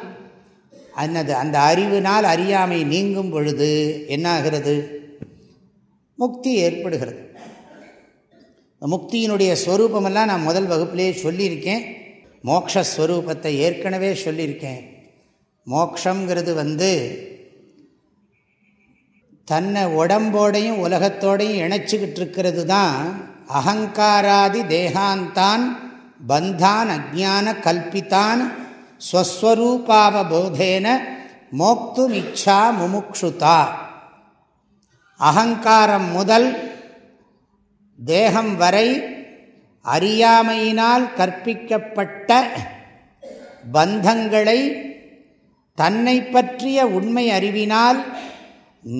அன்னது அந்த அறிவினால் அறியாமை நீங்கும் பொழுது என்னாகிறது? முக்தி ஏற்படுகிறது. முக்தியினுடைய ஸ்வரூபமெல்லாம் நான் முதல் வகுப்பிலே சொல்லியிருக்கேன். மோக்ஷஸ்வரூபத்தை ஏற்கனவே சொல்லியிருக்கேன். மோக்ஷங்கிறது வந்து தன்னை உடம்போடையும் உலகத்தோடையும் இணைச்சிக்கிட்டு இருக்கிறது தான் அகங்காராதி தேகாந்தான் பந்தான் அஜான கல்பித்தான் ஸ்வஸ்வரூபாவபோதேன மோக்தும் இச்சா முமுக்ஷுதா. அகங்காரம் முதல் தேகம் வரை அறியாமையினால் கற்பிக்கப்பட்ட பந்தங்களை தன்னை பற்றிய உண்மை அறிவினால்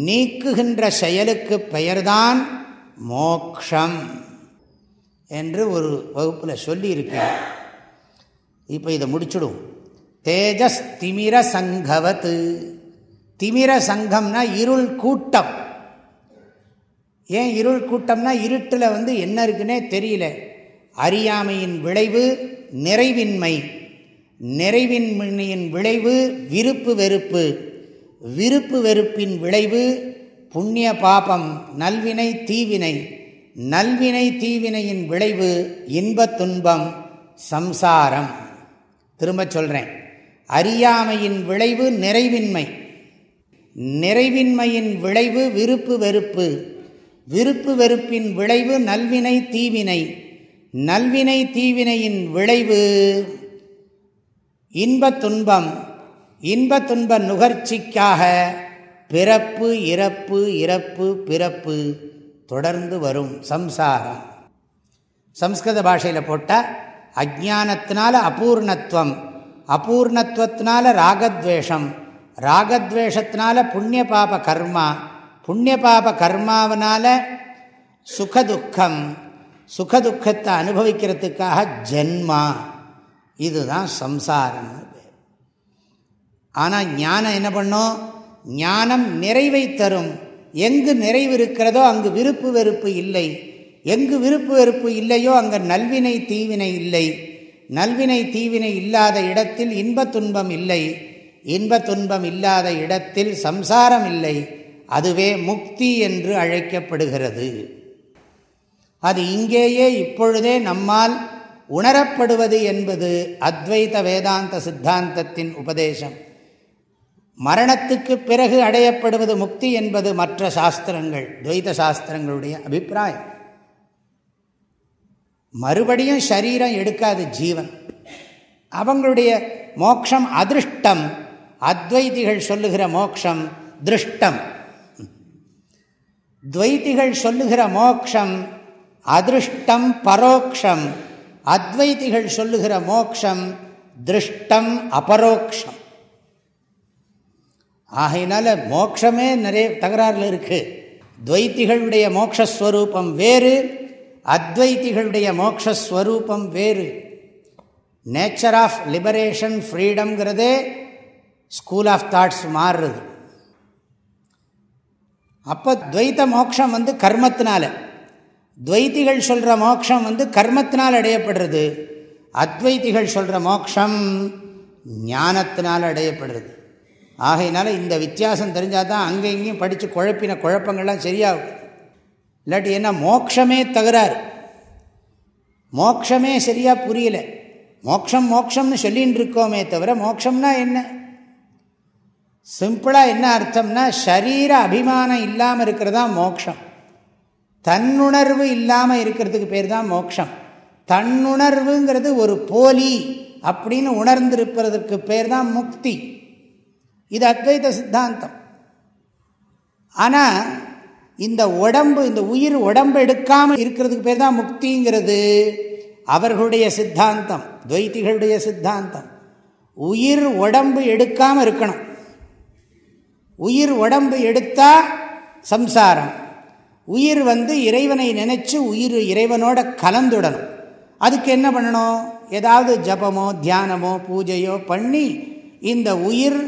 நீக்குகின்ற செயலுக்கு பெயர்தான் மோக்ஷம் என்று ஒரு வகுப்பில் சொல்லியிருக்கேன் இப்போ இதை முடிச்சுடுவோம். தேஜஸ் திமிர சங்கவத்து திமிர சங்கம்னா இருள் கூட்டம். ஏன் இருள் கூட்டம்னா இருட்டில் வந்து என்ன இருக்குன்னே தெரியல. அறியாமையின் விளைவு நிறைவின்மை. நிறைவின்மையின் விளைவு விருப்பு வெறுப்பு. விருப்பு வெறுப்பின் விளைவு புண்ணிய பாபம் நல்வினை தீவினை. நல்வினை தீவினையின் விளைவு இன்பத் துன்பம் சம்சாரம். திரும்ப சொல்கிறேன் அறியாமையின் விளைவு நிறைவின்மை. நிறைவின்மையின் விளைவு விருப்பு வெறுப்பு. விருப்பு வெறுப்பின் விளைவு நல்வினை தீவினை. நல்வினை தீவினையின் விளைவு இன்ப துன்பம். இன்ப துன்ப நுகர்ச்சிக்காக பிறப்பு இறப்பு இறப்பு பிறப்பு தொடர்ந்து வரும் சம்சாரம். சம்ஸ்கிருத பாஷையில் போட்டால் அஜானத்தினால அபூர்ணத்துவம். அபூர்ணத்துவத்தினால ராகத்வேஷம் ராகத்வேஷத்தினால புண்ணிய பாப கர்மா புண்ணிய பாப கர்மாவனால சுகதுக்கம் சுகதுக்கத்தை அனுபவிக்கிறதுக்காக ஜென்மா. இதுதான் சம்சாரம்னு பேர். ஆனால் ஞானம் என்ன பண்ணும்? ஞானம் நிறைவை தரும். எங்கு நிறைவு இருக்கிறதோ அங்கு விருப்பு வெறுப்பு இல்லை. எங்கு விருப்பு வெறுப்பு இல்லையோ அங்கே நல்வினை தீவினை இல்லை. நல்வினை தீவினை இல்லாத இடத்தில் இன்ப துன்பம் இல்லை. இன்ப துன்பம் இல்லாத இடத்தில் சம்சாரம் இல்லை. அதுவே முக்தி என்று அழைக்கப்படுகிறது. அது இங்கேயே இப்பொழுதே நம்மால் உணரப்படுவது என்பது அத்வைத வேதாந்த சித்தாந்தத்தின் உபதேசம். மரணத்துக்கு பிறகு அடையப்படுவது முக்தி என்பது மற்ற சாஸ்திரங்கள் துவைத சாஸ்திரங்களுடைய அபிப்பிராயம். மறுபடியும் சரீரம் எடுக்காது ஜீவன். அவங்களுடைய மோக்ஷம் அதிருஷ்டம். அத்வைதிகள் சொல்லுகிற மோக்ஷம் திருஷ்டம். துவைத்திகள் சொல்லுகிற மோக்ஷம் அதிருஷ்டம் பரோக்ஷம். அத்வைதிகள் சொல்லுகிற மோக்ஷம் திருஷ்டம் அபரோக்ஷம். ஆகையினால மோக்ஷமே நிறைய தகராறுல இருக்கு. துவைத்திகளுடைய மோக்ஷஸ்வரூபம் வேறு அத்வைத்திகளுடைய மோக்ஷஸ்வரூபம் வேறு. நேச்சர் ஆஃப் லிபரேஷன் ஃப்ரீடம்ங்கிறதே ஸ்கூல் ஆஃப் தாட்ஸ் மாறுறது. அப்போ துவைத்த மோக்ஷம் வந்து கர்மத்தினால. துவைத்திகள் சொல்கிற மோக்ஷம் வந்து கர்மத்தினால் அடையப்படுறது. அத்வைத்திகள் சொல்கிற மோக்ஷம் ஞானத்தினால் அடையப்படுறது. ஆகையினால இந்த வித்தியாசம் தெரிஞ்சால் தான் அங்கே இங்கேயும் படித்து குழப்பின குழப்பங்கள்லாம் சரியாகும். இல்லாட்டி என்ன மோக்ஷமே தகராறு. மோக்ஷமே சரியாக புரியல. மோக்ஷம் மோக்ஷம்னு சொல்லின்னு இருக்கோமே தவிர மோக்ஷம்னா என்ன? சிம்பிளாக என்ன அர்த்தம்னா ஷரீர அபிமானம் இல்லாமல் இருக்கிறதா மோக்ஷம். தன்னுணர்வு இல்லாமல் இருக்கிறதுக்கு பேர் தான் மோக்ஷம். தன்னுணர்வுங்கிறது ஒரு போலி அப்படின்னு உணர்ந்திருப்பதற்கு பேர் தான் முக்தி. இது அத்வைத சித்தாந்தம். ஆனால் இந்த உடம்பு இந்த உயிர் உடம்பு எடுக்காமல் இருக்கிறதுக்கு பேர் தான் முக்திங்கிறது. அவர்களுடைய சித்தாந்தம் துவைத்திகளுடைய சித்தாந்தம். உயிர் உடம்பு எடுக்காமல் இருக்கணும். உயிர் உடம்பு எடுத்தால் சம்சாரம். உயிர் வந்து இறைவனை நினச்சி உயிர் இறைவனோட கலந்துடணும். அதுக்கு என்ன பண்ணணும்? ஏதாவது ஜபமோ தியானமோ பூஜையோ பண்ணி இந்த உயிர்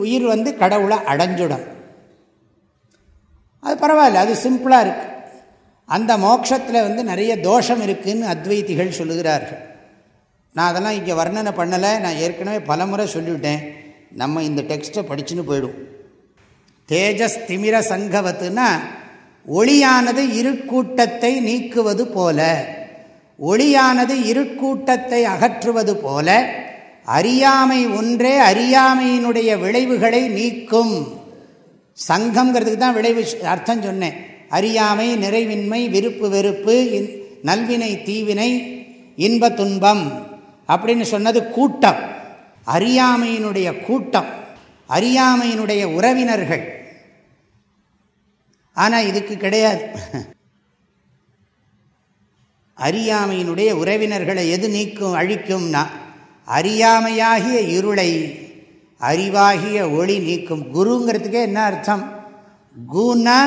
உயிர் வந்து கடவுளை அடைஞ்சுடும் அது பரவாயில்ல அது சிம்பிளாக இருக்குது அந்த மோட்சத்தில் வந்து நிறைய தோஷம் இருக்குதுன்னு அத்வைத்திகள் சொல்லுகிறார்கள். நான் அதெல்லாம் இங்கே வர்ணனை பண்ணலை நான் ஏற்கனவே பலமுறை சொல்லிவிட்டேன். நம்ம இந்த டெக்ஸ்ட்டை படிச்சுன்னு போயிடும் தேஜஸ் திமிர சங்கவத்துனா ஒளியானது இருக்கூட்டத்தை நீக்குவது போல ஒளியானது இருக்கூட்டத்தை அகற்றுவது போல அறியாமை ஒன்றே அறியாமையினுடைய விளைவுகளை நீக்கும். சங்கம்ங்கிறதுக்கு தான் விளைவு அர்த்தம் சொன்னேன். அறியாமை நிறைவின்மை விருப்பு வெறுப்பு நல்வினை தீவினை இன்ப துன்பம் அப்படின்னு சொன்னது கூட்டம். அறியாமையினுடைய கூட்டம். அறியாமையினுடைய உறவினர்கள். ஆனால் இதுக்கு கிடையாது. அறியாமையினுடைய உறவினர்களை எது நீக்கும் அழிக்கும்னா அறியாமையாகிய இருளை அறிவாகிய ஒளி நீக்கும். குருங்கிறதுக்கே என்ன அர்த்தம்? கூன்னா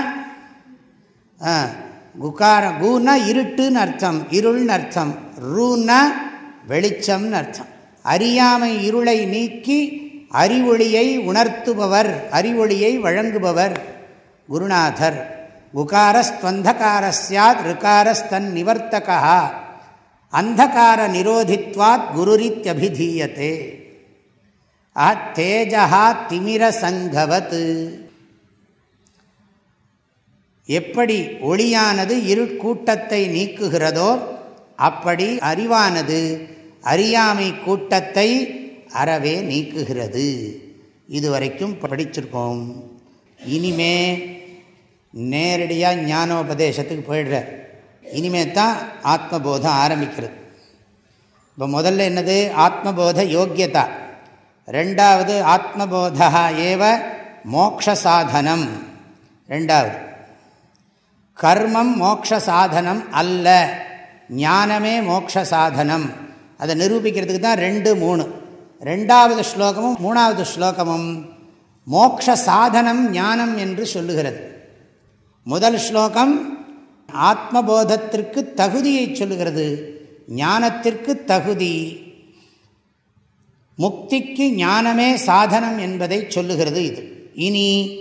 குகார கூனா இருட்டுன்னு அர்த்தம் இருள்னு அர்த்தம். ரூன்னா வெளிச்சம்னு அர்த்தம். அறியாமை இருளை நீக்கி அறிவொளியை உணர்த்துபவர் அறிவொளியை வழங்குபவர் குருநாதர். குகாரஸ்துவந்தகார சாத் ருக்காரஸ்தன் நிவர்த்தகா. அந்தகார நிரோதித்வாத் குருரித்யபிதீயத்தே ஆ தேஜா திமிர சங்கவத். எப்படி ஒளியானது இரு கூட்டத்தை நீக்குகிறதோ அப்படி அறிவானது அறியாமை கூட்டத்தை அறவே நீக்குகிறது. இதுவரைக்கும் படிச்சிருக்கோம். இனிமே நேரடியாக ஞானோபதேசத்துக்கு போயிடுற. இனிமே தான் ஆத்மபோதம் ஆரம்பிக்கிறது. இப்போ முதல்ல என்னது? ஆத்மபோத யோக்கியதா. ரெண்டாவது ஆத்மபோதா ஏவ மோக்ஷ சாதனம் ரெண்டாவது கர்மம் மோக்ஷ சாதனம் அல்ல ஞானமே மோக்ஷ சாதனம் அதை நிரூபிக்கிறதுக்கு தான் ரெண்டு மூணு. ரெண்டாவது ஸ்லோகமும் மூணாவது ஸ்லோகமும் மோக்ஷ சாதனம் ஞானம் என்று சொல்லுகிறது. முதல் ஸ்லோகம் ஆத்மபோதத்திற்கு தகுதியை சொல்லுகிறது. ஞானத்திற்கு தகுதி. முக்திக்கு ஞானமே சாதனம் என்பதை சொல்லுகிறது இது. இனி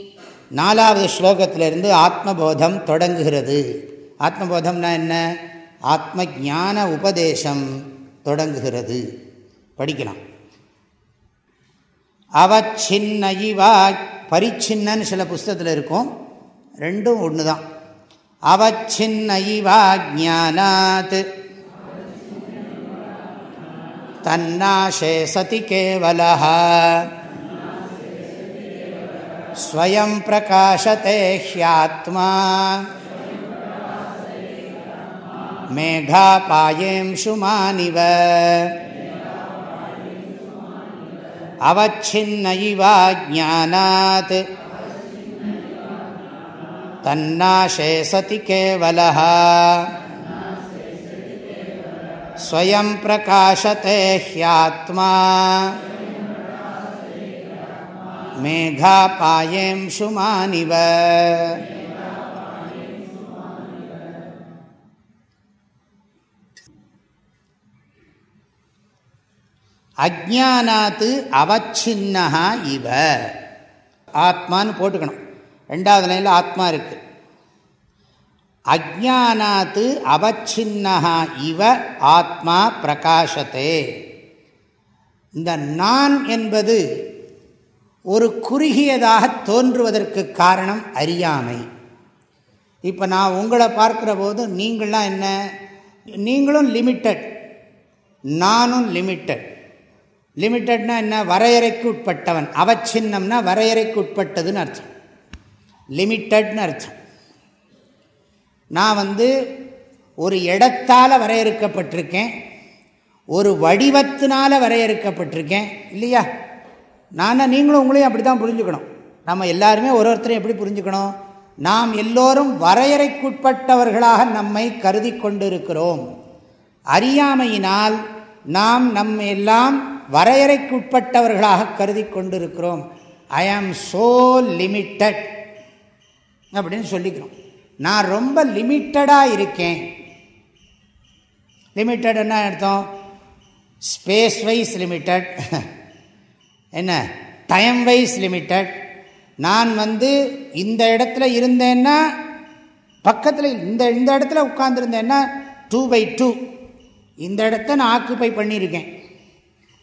நாலாவது ஸ்லோகத்திலிருந்து ஆத்மபோதம் தொடங்குகிறது. ஆத்மபோதம்னா என்ன? ஆத்ம ஜான உபதேசம் தொடங்குகிறது. படிக்கலாம். அவச்சின்ன இவா பரிச்சின்னன்னு சில புஸ்தகத்தில் இருக்கும். ரெண்டும் ஒன்று தான் அவச்சின்ன இவா ஜானாத் தன்னாசே சதி கேவலா स्वयं प्रकाशते ह्यात्मा मेघापायेंशुमानिव अवच्छिन्न इवा ज्ञानात् तन्नाशे सति केवलः ஸ்வயம் பிரகாஷத்தே ஹியாத்மா மேகாபாயேம் சுமானிவ அஜானாத்து அவச்சின்னஹா இவ ஆத்மான்னு போட்டுக்கணும். ரெண்டாவது நிலையில் ஆத்மா இருக்குது அஜானாத்து அவச்சின்னா இவ ஆத்மா பிரகாஷத்தே. இந்த நான் என்பது ஒரு குறுகியதாக தோன்றுவதற்கு காரணம் அறியாமை. இப்போ நான் உங்களை பார்க்குற போது நீங்களாம் என்ன? நீங்களும் லிமிட்டட். நானும் லிமிட்டட். லிமிட்டட்னா என்ன? வரையறைக்கு உட்பட்டவன். அவச்சின்னம்னா வரையறைக்கு உட்பட்டதுன்னு அர்த்தம். லிமிட்டட்னு அர்த்தம். நான் வந்து ஒரு இடத்தால் வரையறுக்கப்பட்டிருக்கேன். ஒரு வடிவத்தினால் வரையறுக்கப்பட்டிருக்கேன். இல்லையா? நான் நீங்களும் உங்களையும் அப்படி தான் புரிஞ்சுக்கணும். நம்ம எல்லாருமே ஒரு ஒருத்தரையும் எப்படி புரிஞ்சுக்கணும்? நாம் எல்லோரும் வரையறைக்குட்பட்டவர்களாக நம்மை கருதி கொண்டிருக்கிறோம். அறியாமையினால் நாம் நம்ம எல்லாம் வரையறைக்குட்பட்டவர்களாக கருதி கொண்டிருக்கிறோம். ஐ ஆம் சோ லிமிட்டட் அப்படின்னு சொல்லிக்கிறோம். நான் ரொம்ப லிமிட்டடாக இருக்கேன். லிமிட்டட் என்ன அர்த்தம்? ஸ்பேஸ் வைஸ் லிமிட்டட் என்ன? டைம் வைஸ் லிமிட்டட் நான் வந்து இந்த இடத்துல இருந்தேன்னா பக்கத்தில் இந்த இந்த இடத்துல உட்காந்துருந்தேன்னா டூ பை டூ இந்த இடத்த நான் ஆக்குப்பை பண்ணியிருக்கேன்.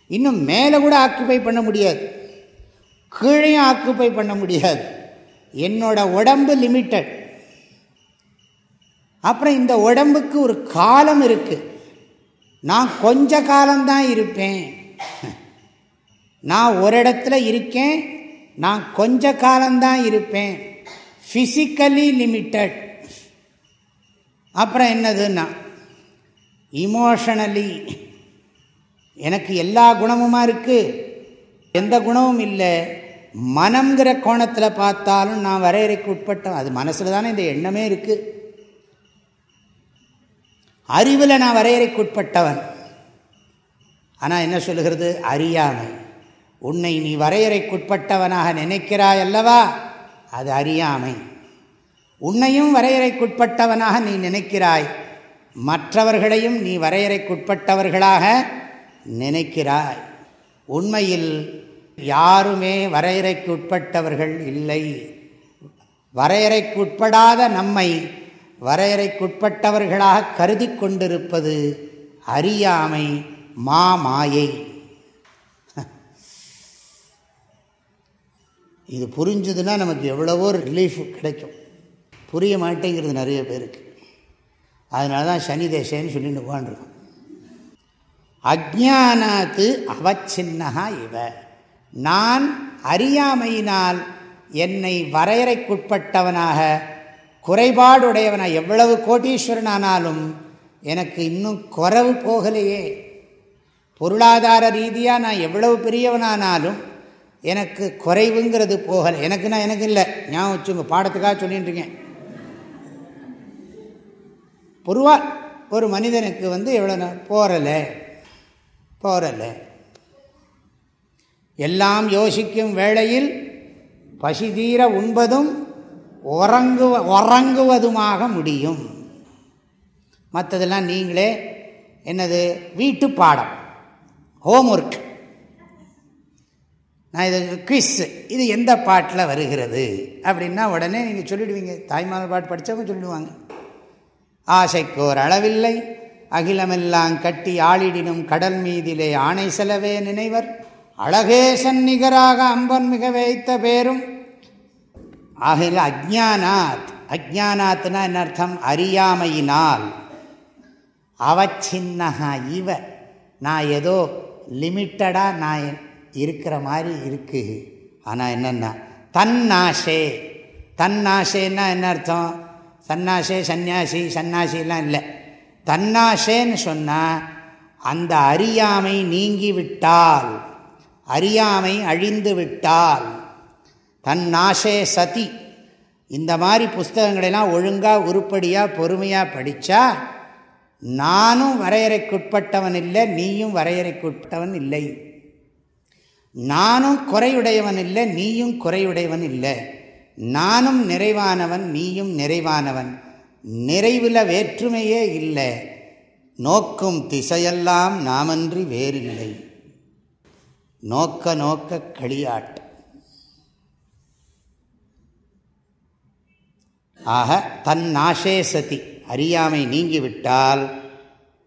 இன்னும் மேலே கூட ஆக்குப்பை பண்ண முடியாது. கீழையும் ஆக்குப்பை பண்ண முடியாது. என்னோட உடம்பு லிமிட்டட் அப்புறம் இந்த உடம்புக்கு ஒரு காலம் இருக்குது நான் கொஞ்ச காலம்தான் இருப்பேன். நான் ஒரு இடத்துல இருக்கேன். நான் கொஞ்ச காலம்தான் இருப்பேன். ஃபிசிக்கலி லிமிட்டட் அப்புறம் என்னதுன்னா இமோஷனலி எனக்கு எல்லா குணமுமா இருக்குது எந்த குணமும் இல்லை. மனம்ங்கிற கோணத்தில் பார்த்தாலும் நான் வரையறைக்கு உட்பட்டேன் அது மனசில் தானே இந்த எண்ணமே இருக்குது அறிவில் நான் வரையறைக்கு உட்பட்டவன். ஆனால் என்ன சொல்லுகிறது? அறியாமை. உன்னை நீ வரையறைக்குட்பட்டவனாக நினைக்கிறாய் அல்லவா? அது அறியாமை. உன்னையும் வரையறைக்குட்பட்டவனாக நீ நினைக்கிறாய். மற்றவர்களையும் நீ வரையறைக்குட்பட்டவர்களாக நினைக்கிறாய். உண்மையில் யாருமே வரையறைக்குட்பட்டவர்கள் இல்லை. வரையறைக்குட்படாத நம்மை வரையறைக்குட்பட்டவர்களாக கருதி கொண்டிருப்பது அறியாமை மாமாயை இது புரிஞ்சுதுன்னா நமக்கு எவ்வளவோ ரிலீஃப் கிடைக்கும். புரிய மாட்டேங்கிறது நிறைய பேருக்கு. அதனால தான் சனி தேசேன்னு சொல்லிட்டு உட்காந்துருக்கோம் அஜானாத்து அவச்சின்னகா இவ. நான் அறியாமையினால் என்னை வரையறைக்குட்பட்டவனாக குறைபாடுடையவனா எவ்வளவு கோட்டீஸ்வரனானாலும் எனக்கு இன்னும் குறவு போகலையே. பொருளாதார ரீதியாக நான் எவ்வளவு பெரியவனானாலும் எனக்கு குறைவுங்கிறது போகலை. எனக்கு நான் எனக்கு இல்லை. ஞாபகம் வச்சுங்க பாடத்துக்காக சொல்லிட்டு இருக்கேன். பொருவா ஒரு மனிதனுக்கு வந்து எவ்வளோ போகிறலை போகிறலை எல்லாம் யோசிக்கும் வேளையில் பசி தீர உண்பதும் உறங்கு உறங்குவதுமாக முடியும். மற்றதெல்லாம் நீங்களே என்னது வீட்டு பாடம் ஹோம் ஒர்க் நான் இது குவிஸ் இது எந்த பாட்டில் வருகிறது? அப்படின்னா உடனே நீங்கள் சொல்லிடுவீங்க. தாய்மார் பாட்டு படித்தவங்க சொல்லிடுவாங்க. ஆசைக்கோர் அளவில்லை அகிலமெல்லாம் கட்டி ஆளிடினும் கடல் மீதிலே ஆணை செலவே நினைவர். அழகேசன் நிகராக அம்பன் மிக வைத்த பேரும் ஆகையில் அஜானாத் அஜானாத்னா என்ன அர்த்தம்? அறியாமையினால். அவச்சின்னகா இவ. நான் ஏதோ லிமிட்டடாக நான் இருக்கிற மாதிரி இருக்குது ஆனால் என்னென்னா தன்னாசே. தன்னாஷேன்னா என்ன அர்த்தம்? சன்னாசே சந்நியாசி சன்னாசிலாம் இல்லை. தன்னாசேன்னு சொன்னால் அந்த அறியாமை நீங்கிவிட்டால் அறியாமை அழிந்து விட்டால் தன்னாசே சதி. இந்த மாதிரி புஸ்தகங்களெல்லாம் ஒழுங்காக உருப்படியாக பொறுமையாக படித்தா நானும் வரையறைக்குட்பட்டவன் இல்லை நீயும் வரையறைக்குட்பட்டவன் இல்லை நானும் குறையுடையவன் இல்லை நீயும் குறையுடையவன் இல்லை நானும் நிறைவானவன் நீயும் நிறைவானவன். நிறைவில் வேற்றுமையே இல்லை. நோக்கும் திசையெல்லாம் நாமன்றி வேறில்லை. நோக்க நோக்க களியாட்டு ஆக தன் நாஷே சதி. அறியாமை நீங்கிவிட்டால்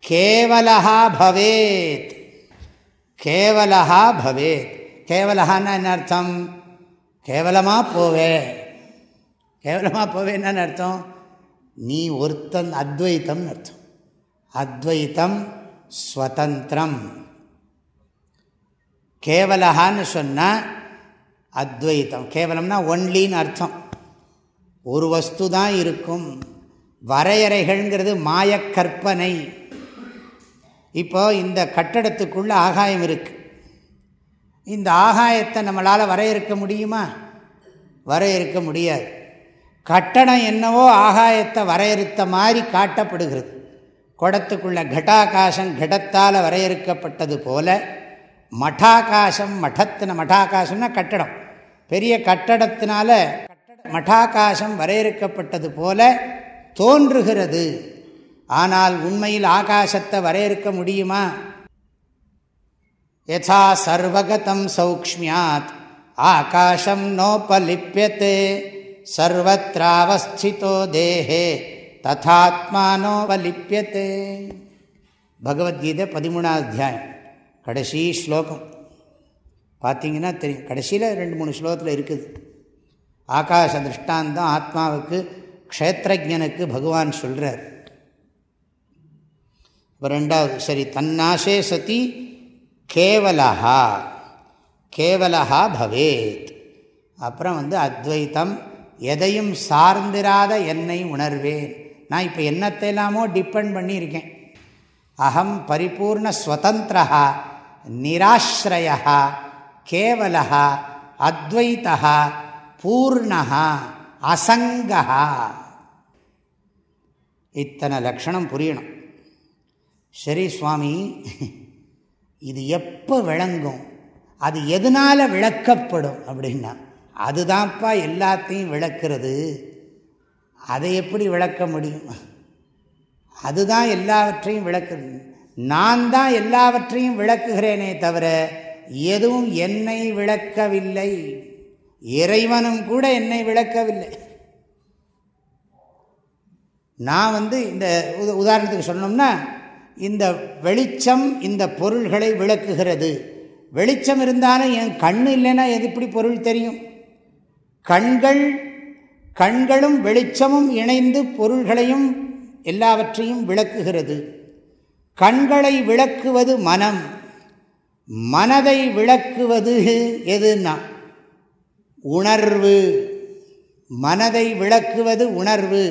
கேவலகா பவேத். கேவலகா பவேத். கேவலகான்னா என்ன அர்த்தம்? கேவலமாக போவே. கேவலமாக போவேன்னு அர்த்தம்? நீ ஒருத்தன் அத்வைத்தம்னு அர்த்தம். அத்வைத்தம் ஸ்வதந்திரம். கேவலகான்னு சொன்னால் அத்வைத்தம். கேவலம்னா ஒன்லின்னு அர்த்தம். ஒரு வஸ்து தான் இருக்கும். வரையறைகள்ங்கிறது மாயக்கற்பனை. இப்போ இந்த கட்டடத்துக்குள்ளே ஆகாயம் இருக்குது இந்த ஆகாயத்தை நம்மளால் வரையறுக்க முடியுமா? வரையறுக்க முடியாது. கட்டடம் என்னவோ ஆகாயத்தை வரையறுத்த மாதிரி காட்டப்படுகிறது. குடத்துக்குள்ள கட்டாகாசம் கடத்தால் வரையறுக்கப்பட்டது போல மட்டாகாசம் மட்டத்தின மட்டாகாசம்னா கட்டடம். பெரிய கட்டடத்தினால மட்டாகாசம் வரையறுக்கப்பட்டது போல தோன்றுகிறது. ஆனால் உண்மையில் ஆகாசத்தை வரையறுக்க முடியுமா? யதா சர்வகதம் சௌக்மியாத் ஆகாஷம் நோபலிப்பியத்தே சர்வத்திராவஸ்திதோ தேஹே. ததாத்மானோபலிப்பியத்தே பகவத்கீதை பதிமூணாவது அத்தியாயம். கடைசி ஸ்லோகம். பார்த்தீங்கன்னா தெரியும். கடைசியில் ரெண்டு மூணு ஸ்லோகத்தில் இருக்குது. ஆகாச திருஷ்டாந்தம் ஆத்மாவுக்கு க்ஷேத்திரஜனுக்கு பகவான் சொல்கிறார் இப்போ ரெண்டாவது சரி தன்னாசே சதி கேவலஹா. கேவலஹா பவேத். அப்புறம் வந்து அத்வைத்தம் எதையும் சார்ந்திராத என்னை உணர்வேன். நான் இப்போ என்னத்தை எல்லாமோ டிபெண்ட் பண்ணியிருக்கேன். அகம் பரிபூர்ண ஸ்வதந்திரா நிராஸ்ரயா கேவலா அத்வைத்தா பூர்ணகா அசங்கா இத்தனை லக்ஷணம் புரியணும். சரி சுவாமி இது எப்போ விளங்கும்? அது எதனால் விளக்கப்படும் அப்படின்னா அதுதான்ப்பா எல்லாத்தையும் விளக்கிறது. அதை எப்படி விளக்க முடியும்? அதுதான் எல்லாவற்றையும் விளக்கு நான் தான் எல்லாவற்றையும் விளக்குகிறேனே தவிர எதுவும் என்னை விளக்கவில்லை. இறைவனும் கூட என்னை விளக்கவில்லை. நான் வந்து இந்த உதாரணத்துக்கு சொன்னோம்னா இந்த வெளிச்சம் இந்த பொருள்களை விளக்குகிறது. வெளிச்சம் இருந்தாலும் என் கண் இல்லைன்னா எது இப்படி பொருள் தெரியும்? கண்கள் கண்களும் வெளிச்சமும் இணைந்து பொருள்களையும் எல்லாவற்றையும் விளக்குகிறது. கண்களை விளக்குவது மனம். மனதை விளக்குவது எதுன்னா? உணர்வு. மனதை விளக்குவது உணர்வு.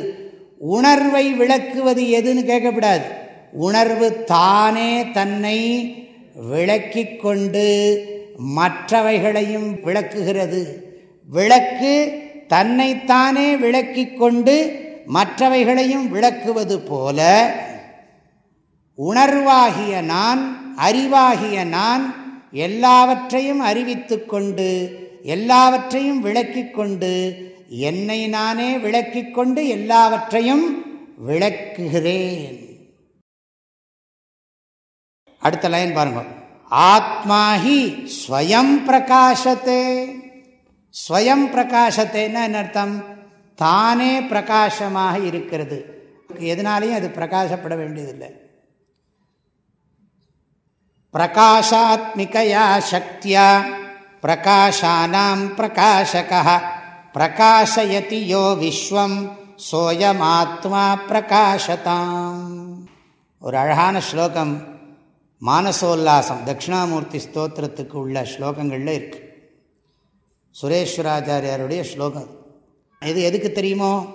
உணர்வை விளக்குவது எதுன்னு கேட்கக்கூடாது உணர்வு தானே தன்னை விளக்கிக் கொண்டு மற்றவைகளையும் விளக்குகிறது. விளக்கு தன்னைத்தானே விளக்கி கொண்டு மற்றவைகளையும் விளக்குவது போல உணர்வாகிய நான் அறிவாகிய நான் எல்லாவற்றையும் அறிவித்து கொண்டு எல்லாவற்றையும் விளக்கிக் கொண்டு என்னை நானே விளக்கிக் கொண்டு எல்லாவற்றையும் விளக்குகிறேன். அடுத்த லைன் பாருங்க. ஆத்மாஹி ஸ்வயம் பிரகாசத்தே ஸ்வயம் பிரகாசத்தைன்னா என்ன அர்த்தம்? தானே பிரகாசமாக இருக்கிறது. எதனாலையும் அது பிரகாசப்பட வேண்டியதில்லை. பிரகாஷாத்மிகையா சக்தியா பிரகாஷானாம் பிரகாஷக பிரகாஷயதி யோ விஸ்வம் சோயமாத்மா பிரகாஷதாம். ஒரு அழகான ஸ்லோகம். மானசோல்லாசம் தட்சிணாமூர்த்தி ஸ்தோத்திரத்துக்கு உள்ள ஸ்லோகங்களில் இருக்கு. சுரேஸ்வராச்சாரியாருடைய ஸ்லோகம் இது எதுக்கு தெரியுமோ?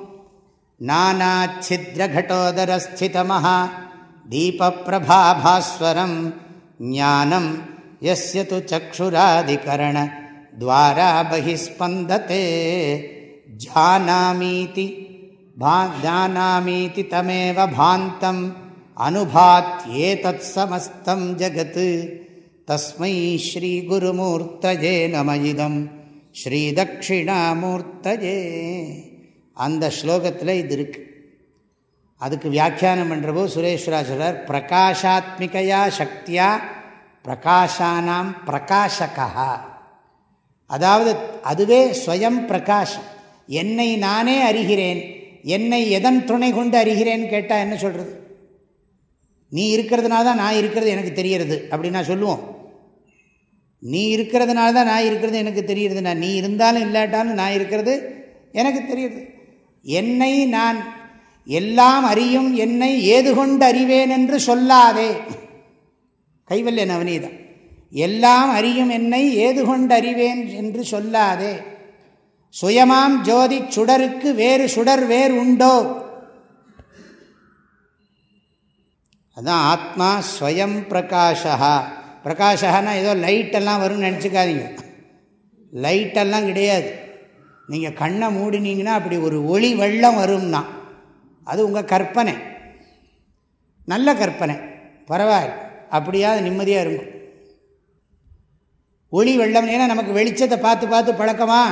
நானாச்சித்ரகட்டோதரஸ்திதமஹா தீபப்பிரபாபாஸ்வரம் ஞானம் எஸ்ய து சக்ஷுராதிகரண द्वारा बहिस्पन्दते जानामीति भा जानामीति तमेव भान्तम् अनुभात्येतत्समस्तं जगत् तस्मै श्रीगुरुमूर्तये नम इदं ஸ்ரீதக்ஷிணாமூர்த்தஜே அந்த ஸ்லோகத்தில் இது இருக்கு அதுக்கு வியாக்கியானம் பண்ணுறபோ சுரேஸ்வராஜர் பிரகாஷாத்மிகையா சக்தியா பிரகாஷானாம் பிரகாஷகா அதாவது அதுவே ஸ்வயம் பிரகாஷம். என்னை நானே அறிகிறேன். என்னை எதன் துணை கொண்டு அறிகிறேன்னு கேட்டால் என்ன சொல்கிறது நீ இருக்கிறதுனால தான் நான் இருக்கிறது எனக்கு தெரியறது அப்படின்னா சொல்லுவோம். நீ இருக்கிறதுனால தான் நான் இருக்கிறது எனக்கு தெரியுறது நான் நீ இருந்தாலும் இல்லாட்டாலும் நான் இருக்கிறது எனக்கு தெரியுது என்னை நான் எல்லாம் அறியும் என்னை ஏது கொண்டு அறிவேன் என்று சொல்லாதே. கைவல்ய நவநீதம் எல்லாம் அறியும் என்னை ஏது கொண்டு அறிவேன் என்று சொல்லாதே. சுயமாம் ஜோதி சுடருக்கு வேறு சுடர் வேறு உண்டோ? அதுதான் ஆத்மா ஸ்வயம் பிரகாஷா பிரகாஷகனா ஏதோ லைட்டெல்லாம் வரும்னு நினச்சிக்காதீங்க. லைட்டெல்லாம் கிடையாது. நீங்கள் கண்ணை மூடினீங்கன்னா அப்படி ஒரு ஒளி வெள்ளம் வரும்னா. அது உங்கள் கற்பனை. நல்ல கற்பனை. பரவாயில்ல. அப்படியா நிம்மதியாக இருக்கும். ஒளி வெள்ளம் ஏன்னா நமக்கு வெளிச்சத்தை பார்த்து பார்த்து பழக்கமா?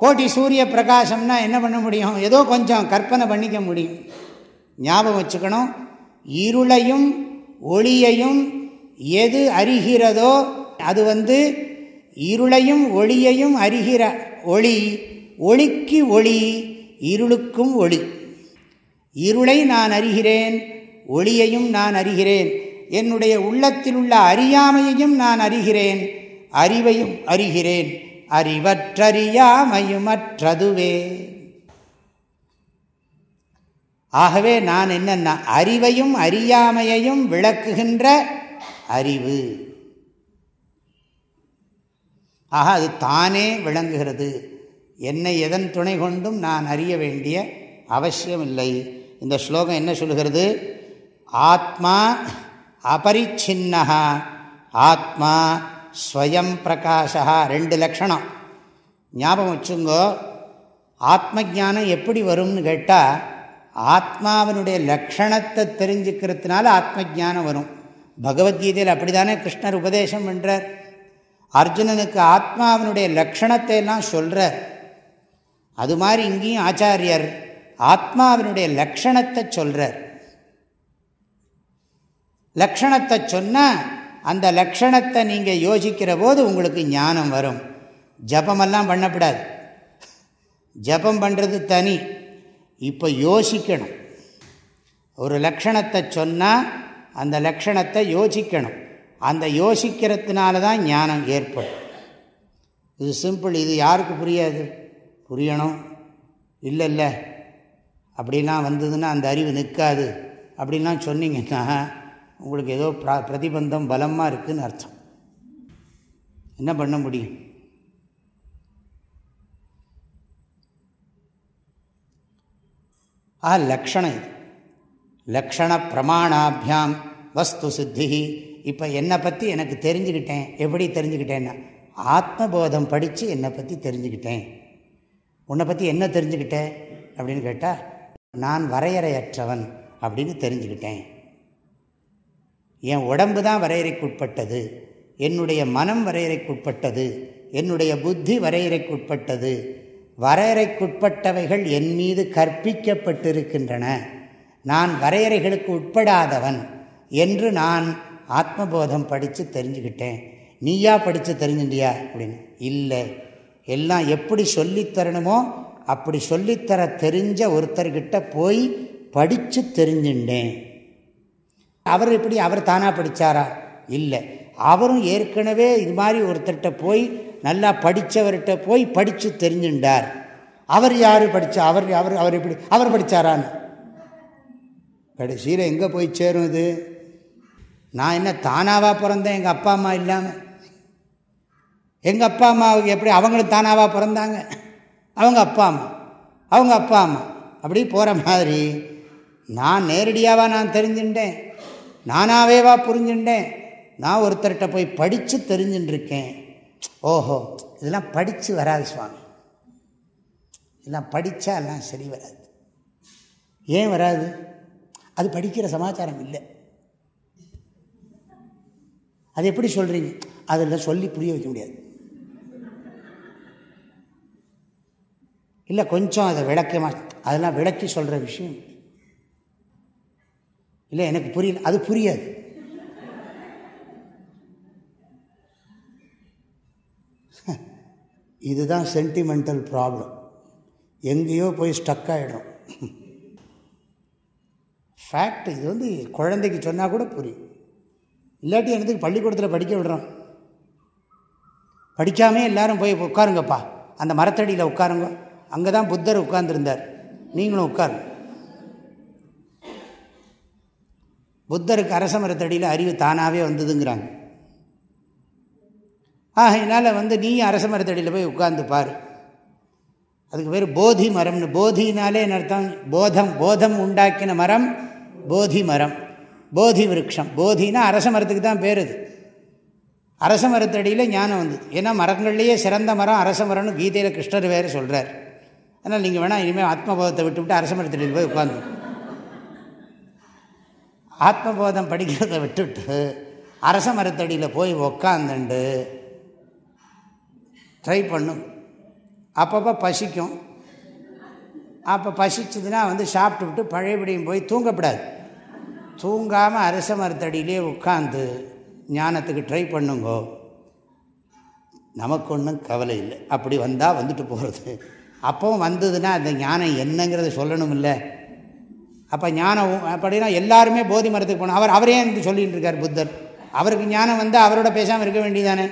கோட்டி சூரிய பிரகாசம்னா என்ன பண்ண முடியும்? ஏதோ கொஞ்சம் கற்பனை பண்ணிக்க முடியும். ஞாபகம் வச்சுக்கணும். இருளையும் ஒளியையும் எது அறிகிறதோ அது வந்து இருளையும் ஒளியையும் அறிகிற ஒளி. ஒளிக்கு ஒளி இருளுக்கும் ஒளி. இருளை நான் அறிகிறேன் ஒளியையும் நான் அறிகிறேன். என்னுடைய உள்ளத்தில் உள்ள அறியாமையையும் நான் அறிகிறேன். அறிவையும் அறிகிறேன். அறிவற்றறியாமையுமற்றதுவே. ஆகவே நான் என்னென்ன அறிவையும் அறியாமையையும் விளக்குகின்ற அறிவு. ஆக அது தானே விளங்குகிறது. என்னை எதன் துணை கொண்டும் நான் அறிய வேண்டிய அவசியமில்லை. இந்த ஸ்லோகம் என்ன சொல்கிறது ஆத்மா அபரிச்சின்னா ஆத்மா ஸ்வயம் பிரகாஷா ரெண்டு லக்ஷணம். ஞாபகம் வச்சுங்கோ ஆத்ம ஜானம் எப்படி வரும்னு கேட்டால் ஆத்மாவினுடைய லக்ஷணத்தை தெரிஞ்சுக்கிறதுனால ஆத்ம ஜானம் வரும். பகவத்கீதையில் அப்படி தானே கிருஷ்ணர் உபதேசம் பண்ணுறார் அர்ஜுனனுக்கு ஆத்மாவினுடைய லக்ஷணத்தை எல்லாம் சொல்கிறார் அது மாதிரி இங்கேயும் ஆச்சாரியர் ஆத்மாவினுடைய லக்ஷணத்தை சொல்கிறார் லக்ஷணத்தை சொன்னால் அந்த லக்ஷணத்தை நீங்கள் யோசிக்கிற போது உங்களுக்கு ஞானம் வரும். ஜபமெல்லாம் பண்ணப்படாது. ஜபம் பண்ணுறது தனி. இப்போ யோசிக்கணும். ஒரு லக்ஷணத்தை சொன்னால் அந்த லக்ஷணத்தை யோசிக்கணும். அந்த யோசிக்கிறதுனால தான் ஞானம் ஏற்படும். இது சிம்பிள் இது யாருக்கு புரியாது? புரியணும். இல்லை இல்லை அப்படிலாம் வந்ததுன்னா அந்த அறிவு நிற்காது. அப்படின்லாம் சொன்னீங்கன்னா உங்களுக்கு ஏதோ ப்ரா பிரதிபந்தம் பலமாக இருக்குதுன்னு அர்த்தம். என்ன பண்ண முடியும்? ஆ லக்ஷணம் இது. லக்ஷண பிரமாணாபியாம் வஸ்து சித்தி. இப்போ என்னை பற்றி எனக்கு தெரிஞ்சுக்கிட்டேன். எப்படி தெரிஞ்சுக்கிட்டேன்னா ஆத்மபோதம் படித்து என்னை பற்றி தெரிஞ்சுக்கிட்டேன். உன்னை பற்றி என்ன தெரிஞ்சுக்கிட்டேன் அப்படின்னு கேட்டால் நான் வரையறையற்றவன் அப்படின்னு தெரிஞ்சுக்கிட்டேன். என் உடம்பு தான் வரையறைக்குட்பட்டது. என்னுடைய மனம் வரையறைக்குட்பட்டது. என்னுடைய புத்தி வரையறைக்குட்பட்டது. வரையறைக்குட்பட்டவைகள் என் மீது கற்பிக்கப்பட்டிருக்கின்றன. நான் வரையறைகளுக்கு உட்படாதவன் என்று நான் ஆத்மபோதம் படித்து தெரிஞ்சுக்கிட்டேன். நீயா படித்து தெரிஞ்சுட்டியா அப்படின்னு. இல்லை. எல்லாம் எப்படி சொல்லித்தரணுமோ அப்படி சொல்லித்தர தெரிஞ்ச ஒருத்தர்கிட்ட போய் படித்து தெரிஞ்சுட்டேன். அவர் எப்படி அவர் தானாக படித்தாரா இல்லை. அவரும் ஏற்கனவே இது மாதிரி ஒருத்தர்கிட்ட போய் நல்லா படித்தவர்கிட்ட போய் படித்து தெரிஞ்சுட்டார் அவர் யார் படித்தா அவர் அவர் அவர் எப்படி அவர் படித்தாரான்னு கடைசியில் எங்கே போய் சேரும் இது? நான் என்ன தானாவாக பிறந்தேன்? எங்கள் அப்பா அம்மா இல்லாமல் எங்கள் அப்பா அம்மாவுக்கு எப்படி அவங்களும் தானாவாக பிறந்தாங்க? அவங்க அப்பா அம்மா. அவங்க அப்பா அம்மா. அப்படி போகிற மாதிரி நான் நேரடியாக நான் தெரிஞ்சுட்டேன். நானாவேவா புரிஞ்சுட்டேன் நான் ஒருத்தர்கிட்ட போய் படித்து தெரிஞ்சுட்டுருக்கேன் ஓஹோ இதெல்லாம் படித்து வராது சுவாமி. இதெல்லாம் படித்தா எல்லாம் சரி வராது. ஏன் வராது? அது படிக்கிற சமாச்சாரம் இல்லை. அது எப்படி சொல்கிறீங்க அதில் சொல்லி புரிய வைக்க முடியாது. இல்லை கொஞ்சம் அதை விளக்கமா அதெல்லாம் விளக்கி சொல்கிற விஷயம் இல்லை எனக்கு புரியல. அது புரியாது. இதுதான் சென்டிமெண்டல் ப்ராப்ளம் எங்கேயோ போய் ஸ்டக் ஆகிடும் ஃபேக்ட் இது வந்து குழந்தைக்கு சொன்னால் கூட புரியும். இல்லாட்டி எனக்கு பள்ளிக்கூடத்தில் படிக்க விடுறோம். படிக்காமே எல்லாரும் போய் உட்காருங்கப்பா. அந்த மரத்தடியில் உட்காருங்க. அங்கே தான் புத்தர் உட்கார்ந்துருந்தார். நீங்களும் உட்காருங்க. புத்தருக்கு அரச மரத்தடியில் அறிவு தானாகவே வந்ததுங்கிறாங்க. ஆகையினால் வந்து நீ அரச மரத்தடியில் போய் உட்கார்ந்து பாரு. அதுக்கு பேர் போதி மரம்னு. போதினாலே அர்த்தம்? போதம் போதம் உண்டாக்கின மரம் போதி மரம். போதி விரக்ஷம் போதினா அரச மரத்துக்கு தான் பேர் அரச மரத்தடியில் ஞானம் வந்தது ஏன்னா மரங்கள்லேயே சிறந்த மரம் அரச மரம்னு கீதையில் கிருஷ்ணர் வேறு சொல்கிறார் அதனால் நீங்கள் வேணால் இனிமேல் ஆத்மபோதத்தை விட்டுவிட்டு அரச மரத்தடியில் போய் உட்காந்து ஆத்மபோதம் படிக்கிறத விட்டுட்டு அரச மரத்தடியில் போய் உக்காந்துண்டு ட்ரை பண்ணும். அப்பப்போ பசிக்கும். அப்போ பசிச்சதுன்னா வந்து சாப்பிட்டு விட்டு பழையபடியும் போய் தூங்கப்படாது தூங்காமல் அரச மரத்தடியிலே உட்காந்து ஞானத்துக்கு ட்ரை பண்ணுங்கோ. நமக்கு ஒன்றும் கவலை இல்லை. அப்படி வந்தால் வந்துட்டு போகிறது அப்பவும் வந்ததுன்னா அந்த ஞானம் என்னங்கிறத சொல்லணும் இல்லை அப்போ ஞானம் அப்படின்னா எல்லாருமே போதி மரத்துக்கு போகணும் அவர் அவரே சொல்லிகிட்டு இருக்கார் புத்தர். அவருக்கு ஞானம் வந்து அவரோட பேசாமல் இருக்க வேண்டியதானே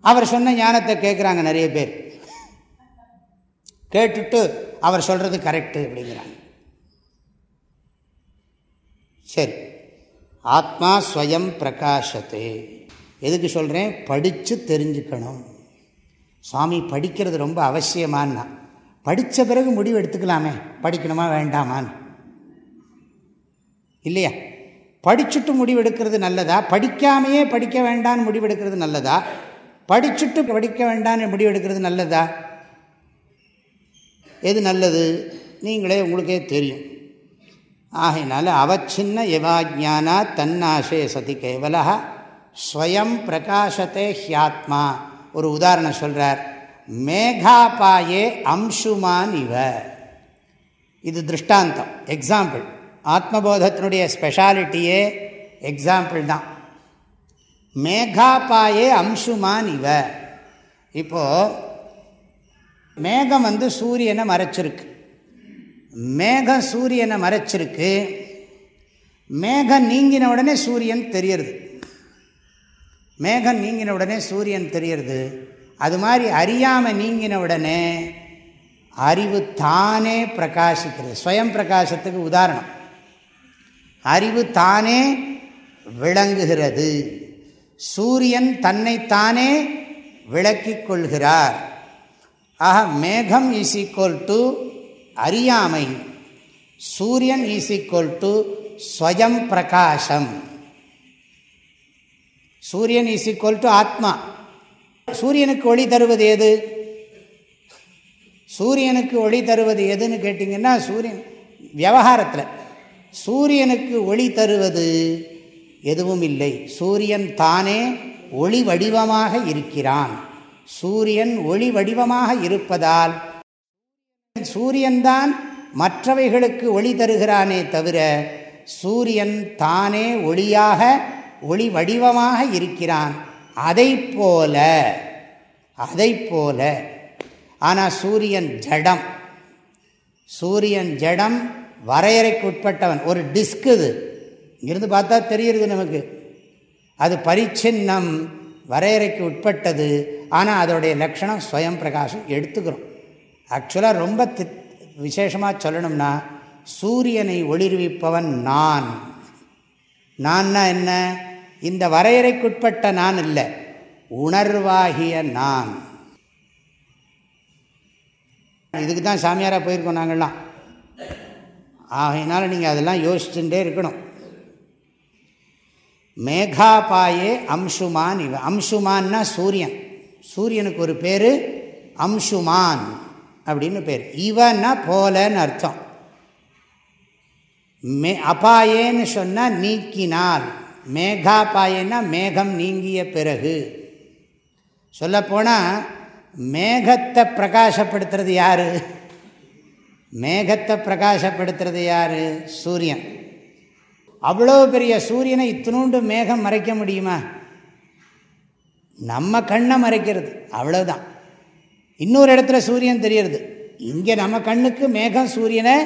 அவர் சொன்ன ஞானத்தை கேட்குறாங்க நிறைய பேர். கேட்டுட்டு அவர் சொல்கிறது கரெக்டு அப்படிங்கிறாங்க. சரி. ஆத்மா ஸ்வயம் பிரகாஷத்தே. எதுக்கு சொல்கிறேன் படித்து தெரிஞ்சுக்கணும். சுவாமி படிக்கிறது ரொம்ப அவசியமானா படித்த பிறகு முடிவு எடுத்துக்கலாமே. படிக்கணுமா? வேண்டாமான்னு. இல்லையா? படிச்சுட்டு முடிவெடுக்கிறது நல்லதா? படிக்காமையே படிக்க வேண்டான்னு முடிவெடுக்கிறது நல்லதா? படிச்சுட்டு படிக்க வேண்டான்னு முடிவெடுக்கிறது நல்லதா? எது நல்லது? நீங்களே உங்களுக்கே தெரியும். ஆகையினால அவச்சின்ன எவாஜானா தன்னாசே சதி கேவலா ஸ்வயம் பிரகாசத்தே ஹியாத்மா. ஒரு உதாரணம் சொல்கிறார் மேகாபாயே அம்சுமான் இவ. இது திருஷ்டாந்தம். எக்ஸாம்பிள் ஆத்மபோதத்தினுடைய ஸ்பெஷாலிட்டியே எக்ஸாம்பிள் தான். மேகாபாயே அம்சுமான் இவ. இப்போது மேகம் வந்து சூரியனை மறைச்சிருக்கு. மேகம் சூரியனை மறைச்சிருக்கு. மேகம் நீங்கின உடனே சூரியன் தெரியறது. மேகம் நீங்கின உடனே சூரியன் தெரியறது. அது மாதிரி அறியாமல் நீங்கின உடனே அறிவு தானே பிரகாசிக்கிறது. ஸ்வயம் பிரகாசத்துக்கு உதாரணம். அறிவு தானே விளங்குகிறது. சூரியன் தன்னைத்தானே விளக்கிக் கொள்கிறார். ஆக மேகம் இஸ் ஈக்குவல் டு அறியாமை. சூரியன் இஸ் ஈக்குவல் டு ஸ்வயம் பிரகாசம். சூரியன் இஸ் ஈக்குவல் டு ஆத்மா. சூரியனுக்கு ஒளி தருவது எது சூரியனுக்கு ஒளி தருவது எதுன்னு கேட்டிங்கன்னா சூரியன் விவகாரத்தில். சூரியனுக்கு ஒளி தருவது எதுவும் இல்லை சூரியன் தானே ஒளி வடிவமாக இருக்கிறான். சூரியன் ஒளி வடிவமாக இருப்பதால் சூரியன்தான் மற்றவைகளுக்கு ஒளி தருகிறானே தவிர சூரியன் தானே ஒளியாக ஒளி வடிவமாக இருக்கிறான். அதை போல அதை போல. ஆனால் சூரியன் ஜடம். சூரியன் ஜடம் வரையறைக்கு உட்பட்டவன் ஒரு டிஸ்க் இது. இங்கிருந்து பார்த்தா தெரியுது நமக்கு. அது பரிச்சின்னம் வரையறைக்கு உட்பட்டது. ஆனால் அதோடைய லட்சணம் ஸ்வயம் பிரகாசம் எடுத்துக்கிறோம். ஆக்சுவலாக ரொம்ப விசேஷமாக சொல்லணும்னா சூரியனை ஒளிர்விப்பவன் நான். நான்னா என்ன? இந்த வரையறைக்குட்பட்ட நான் இல்லை. உணர்வாகிய நான். இதுக்கு தான் சாமியாராக போயிருக்கோம் நாங்கள்லாம். ஆகையினால நீங்கள் அதெல்லாம் யோசிச்சுட்டே இருக்கணும். மேகாபாயே அம்சுமான் இவன் அம்சுமான்னா சூரியன். சூரியனுக்கு ஒரு பேர் அம்சுமான் அப்படின்னு பேர். இவன்னா போலன்னு அர்த்தம். மே அபாயேன்னு சொன்னால் நீக்கினால். மேகாபாயன்னா மேகம் நீங்கிய பிறகு. சொல்லப்போனால் மேகத்தை பிரகாசப்படுத்துறது யார்? மேகத்தை பிரகாசப்படுத்துறது யார்? சூரியன். அவ்வளோ பெரிய சூரியனை இத்தினூண்டு மேகம் மறைக்க முடியுமா? நம்ம கண்ணை மறைக்கிறது அவ்வளோதான் இன்னொரு இடத்துல சூரியன் தெரியறது இங்கே நம்ம கண்ணுக்கு மேகம் சூரியனை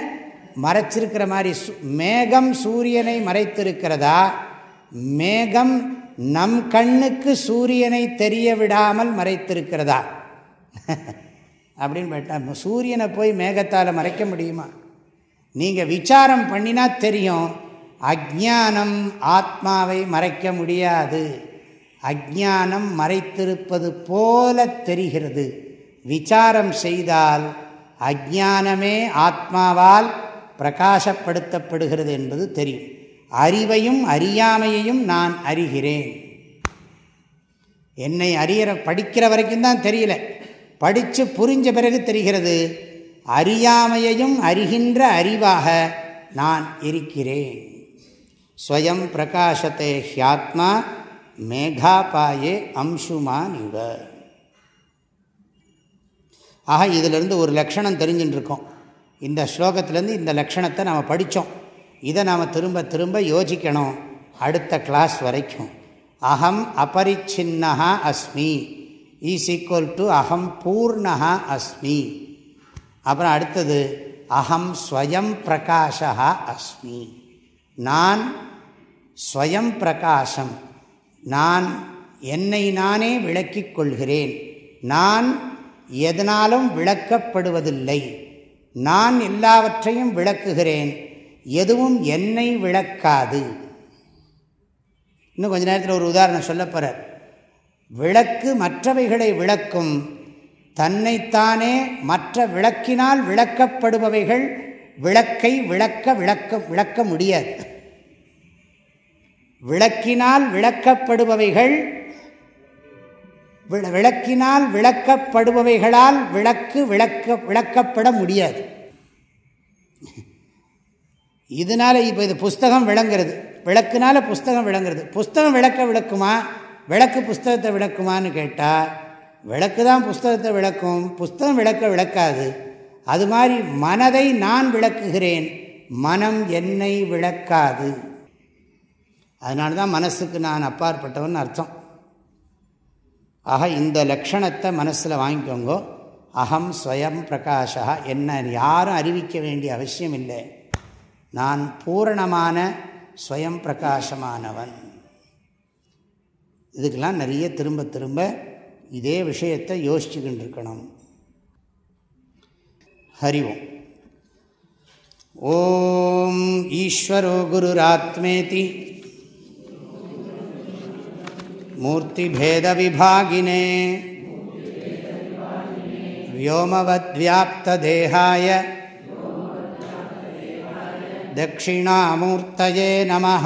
மறைச்சிருக்கிற மாதிரி மேகம் சூரியனை மறைத்திருக்கிறதா? மேகம் நம் கண்ணுக்கு சூரியனை தெரிய விடாமல் மறைத்திருக்கிறதா? அப்படின்னு போயிட்டா சூரியனை போய் மேகத்தால் மறைக்க முடியுமா? நீங்கள் விசாரம் பண்ணினா தெரியும் அஜானம் ஆத்மாவை மறைக்க முடியாது. அஜானம் மறைத்திருப்பது போல தெரிகிறது. விசாரம் செய்தால் அஜானமே ஆத்மாவால் பிரகாசப்படுத்தப்படுகிறது என்பது தெரியும். அறிவையும் அறியாமையையும் நான் அறிகிறேன். என்னை அறிகிற படிக்கிற வரைக்கும் தான் தெரியல. படித்து புரிஞ்ச பிறகு தெரிகிறது அறியாமையையும் அறிகின்ற அறிவாக நான் இருக்கிறேன். ஸ்வயம் பிரகாசத்தை ஹியாத்மா மேகாபாயே அம்சுமான் இவ. ஆக இதிலிருந்து ஒரு லக்ஷணம் தெரிஞ்சுட்டு இருக்கோம் இந்த ஸ்லோகத்திலேருந்து இந்த லக்ஷணத்தை நாம் படித்தோம் இதை நாம் திரும்ப திரும்ப யோசிக்கணும் அடுத்த கிளாஸ் வரைக்கும். அகம் அபரிச்சின்னா அஸ்மி. ஈஸ் ஈக்குவல் டு அகம் பூர்ணா அஸ்மி அப்புறம் அடுத்தது அகம் ஸ்வயம் பிரகாஷா அஸ்மி நான் ஸ்வயம் பிரகாசம் நான் என்னை நானே விளக்கிக் கொள்கிறேன். நான் எதனாலும் விளக்கப்படுவதில்லை. நான் எல்லாவற்றையும் விளக்குகிறேன். எதுவும் என்னை விளக்காது. இன்னும் கொஞ்ச நேரத்தில் ஒரு உதாரணம் சொல்லப்போகிறார் விளக்கு மற்றவைகளை விளக்கும் தன்னைத்தானே மற்ற விளக்கினால் விளக்கப்படுபவைகள் விளக்கை விளக்க விளக்க விளக்க முடியாது. விளக்கினால் விளக்கப்படுபவைகள் விளக்கினால் விளக்கப்படுபவைகளால் விளக்கு விளக்க விளக்கப்பட முடியாது. இதனால் இப்போ இது புஸ்தகம் விளங்குறது. விளக்குனால புஸ்தகம் விளங்குறது. புஸ்தகம் விளக்க விளக்குமா? விளக்கு புஸ்தகத்தை விளக்குமான்னு கேட்டால் விளக்கு தான் புஸ்தகத்தை விளக்கும். புஸ்தகம் விளக்க விளக்காது. அது மாதிரி மனதை நான் விளக்குகிறேன் மனம் என்னை விளக்காது. அதனால தான் மனசுக்கு நான் அப்பாற்பட்டவன் அர்த்தம். ஆக இந்த லக்ஷணத்தை மனசில் வாங்கிக்கோங்கோ. அகம் ஸ்வயம் பிரகாஷா என்ன யாரும் அறிவிக்க வேண்டிய அவசியம் இல்லை. நான் பூரணமான ஸ்வயம் பிரகாசமானவன் இதுக்கெல்லாம் நிறைய திரும்ப திரும்ப இதே விஷயத்தை யோசிச்சுக்கிட்டு இருக்கணும் ஹரிவோம் ஓம் ஈஸ்வரோ குருராத்மேதி मूर्तिभेदविभागिने व्योमवद्व्याप्तदेहाय दक्षिणामूर्तये नमः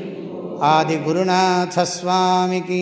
आदिगुरुनाथस्वामिकी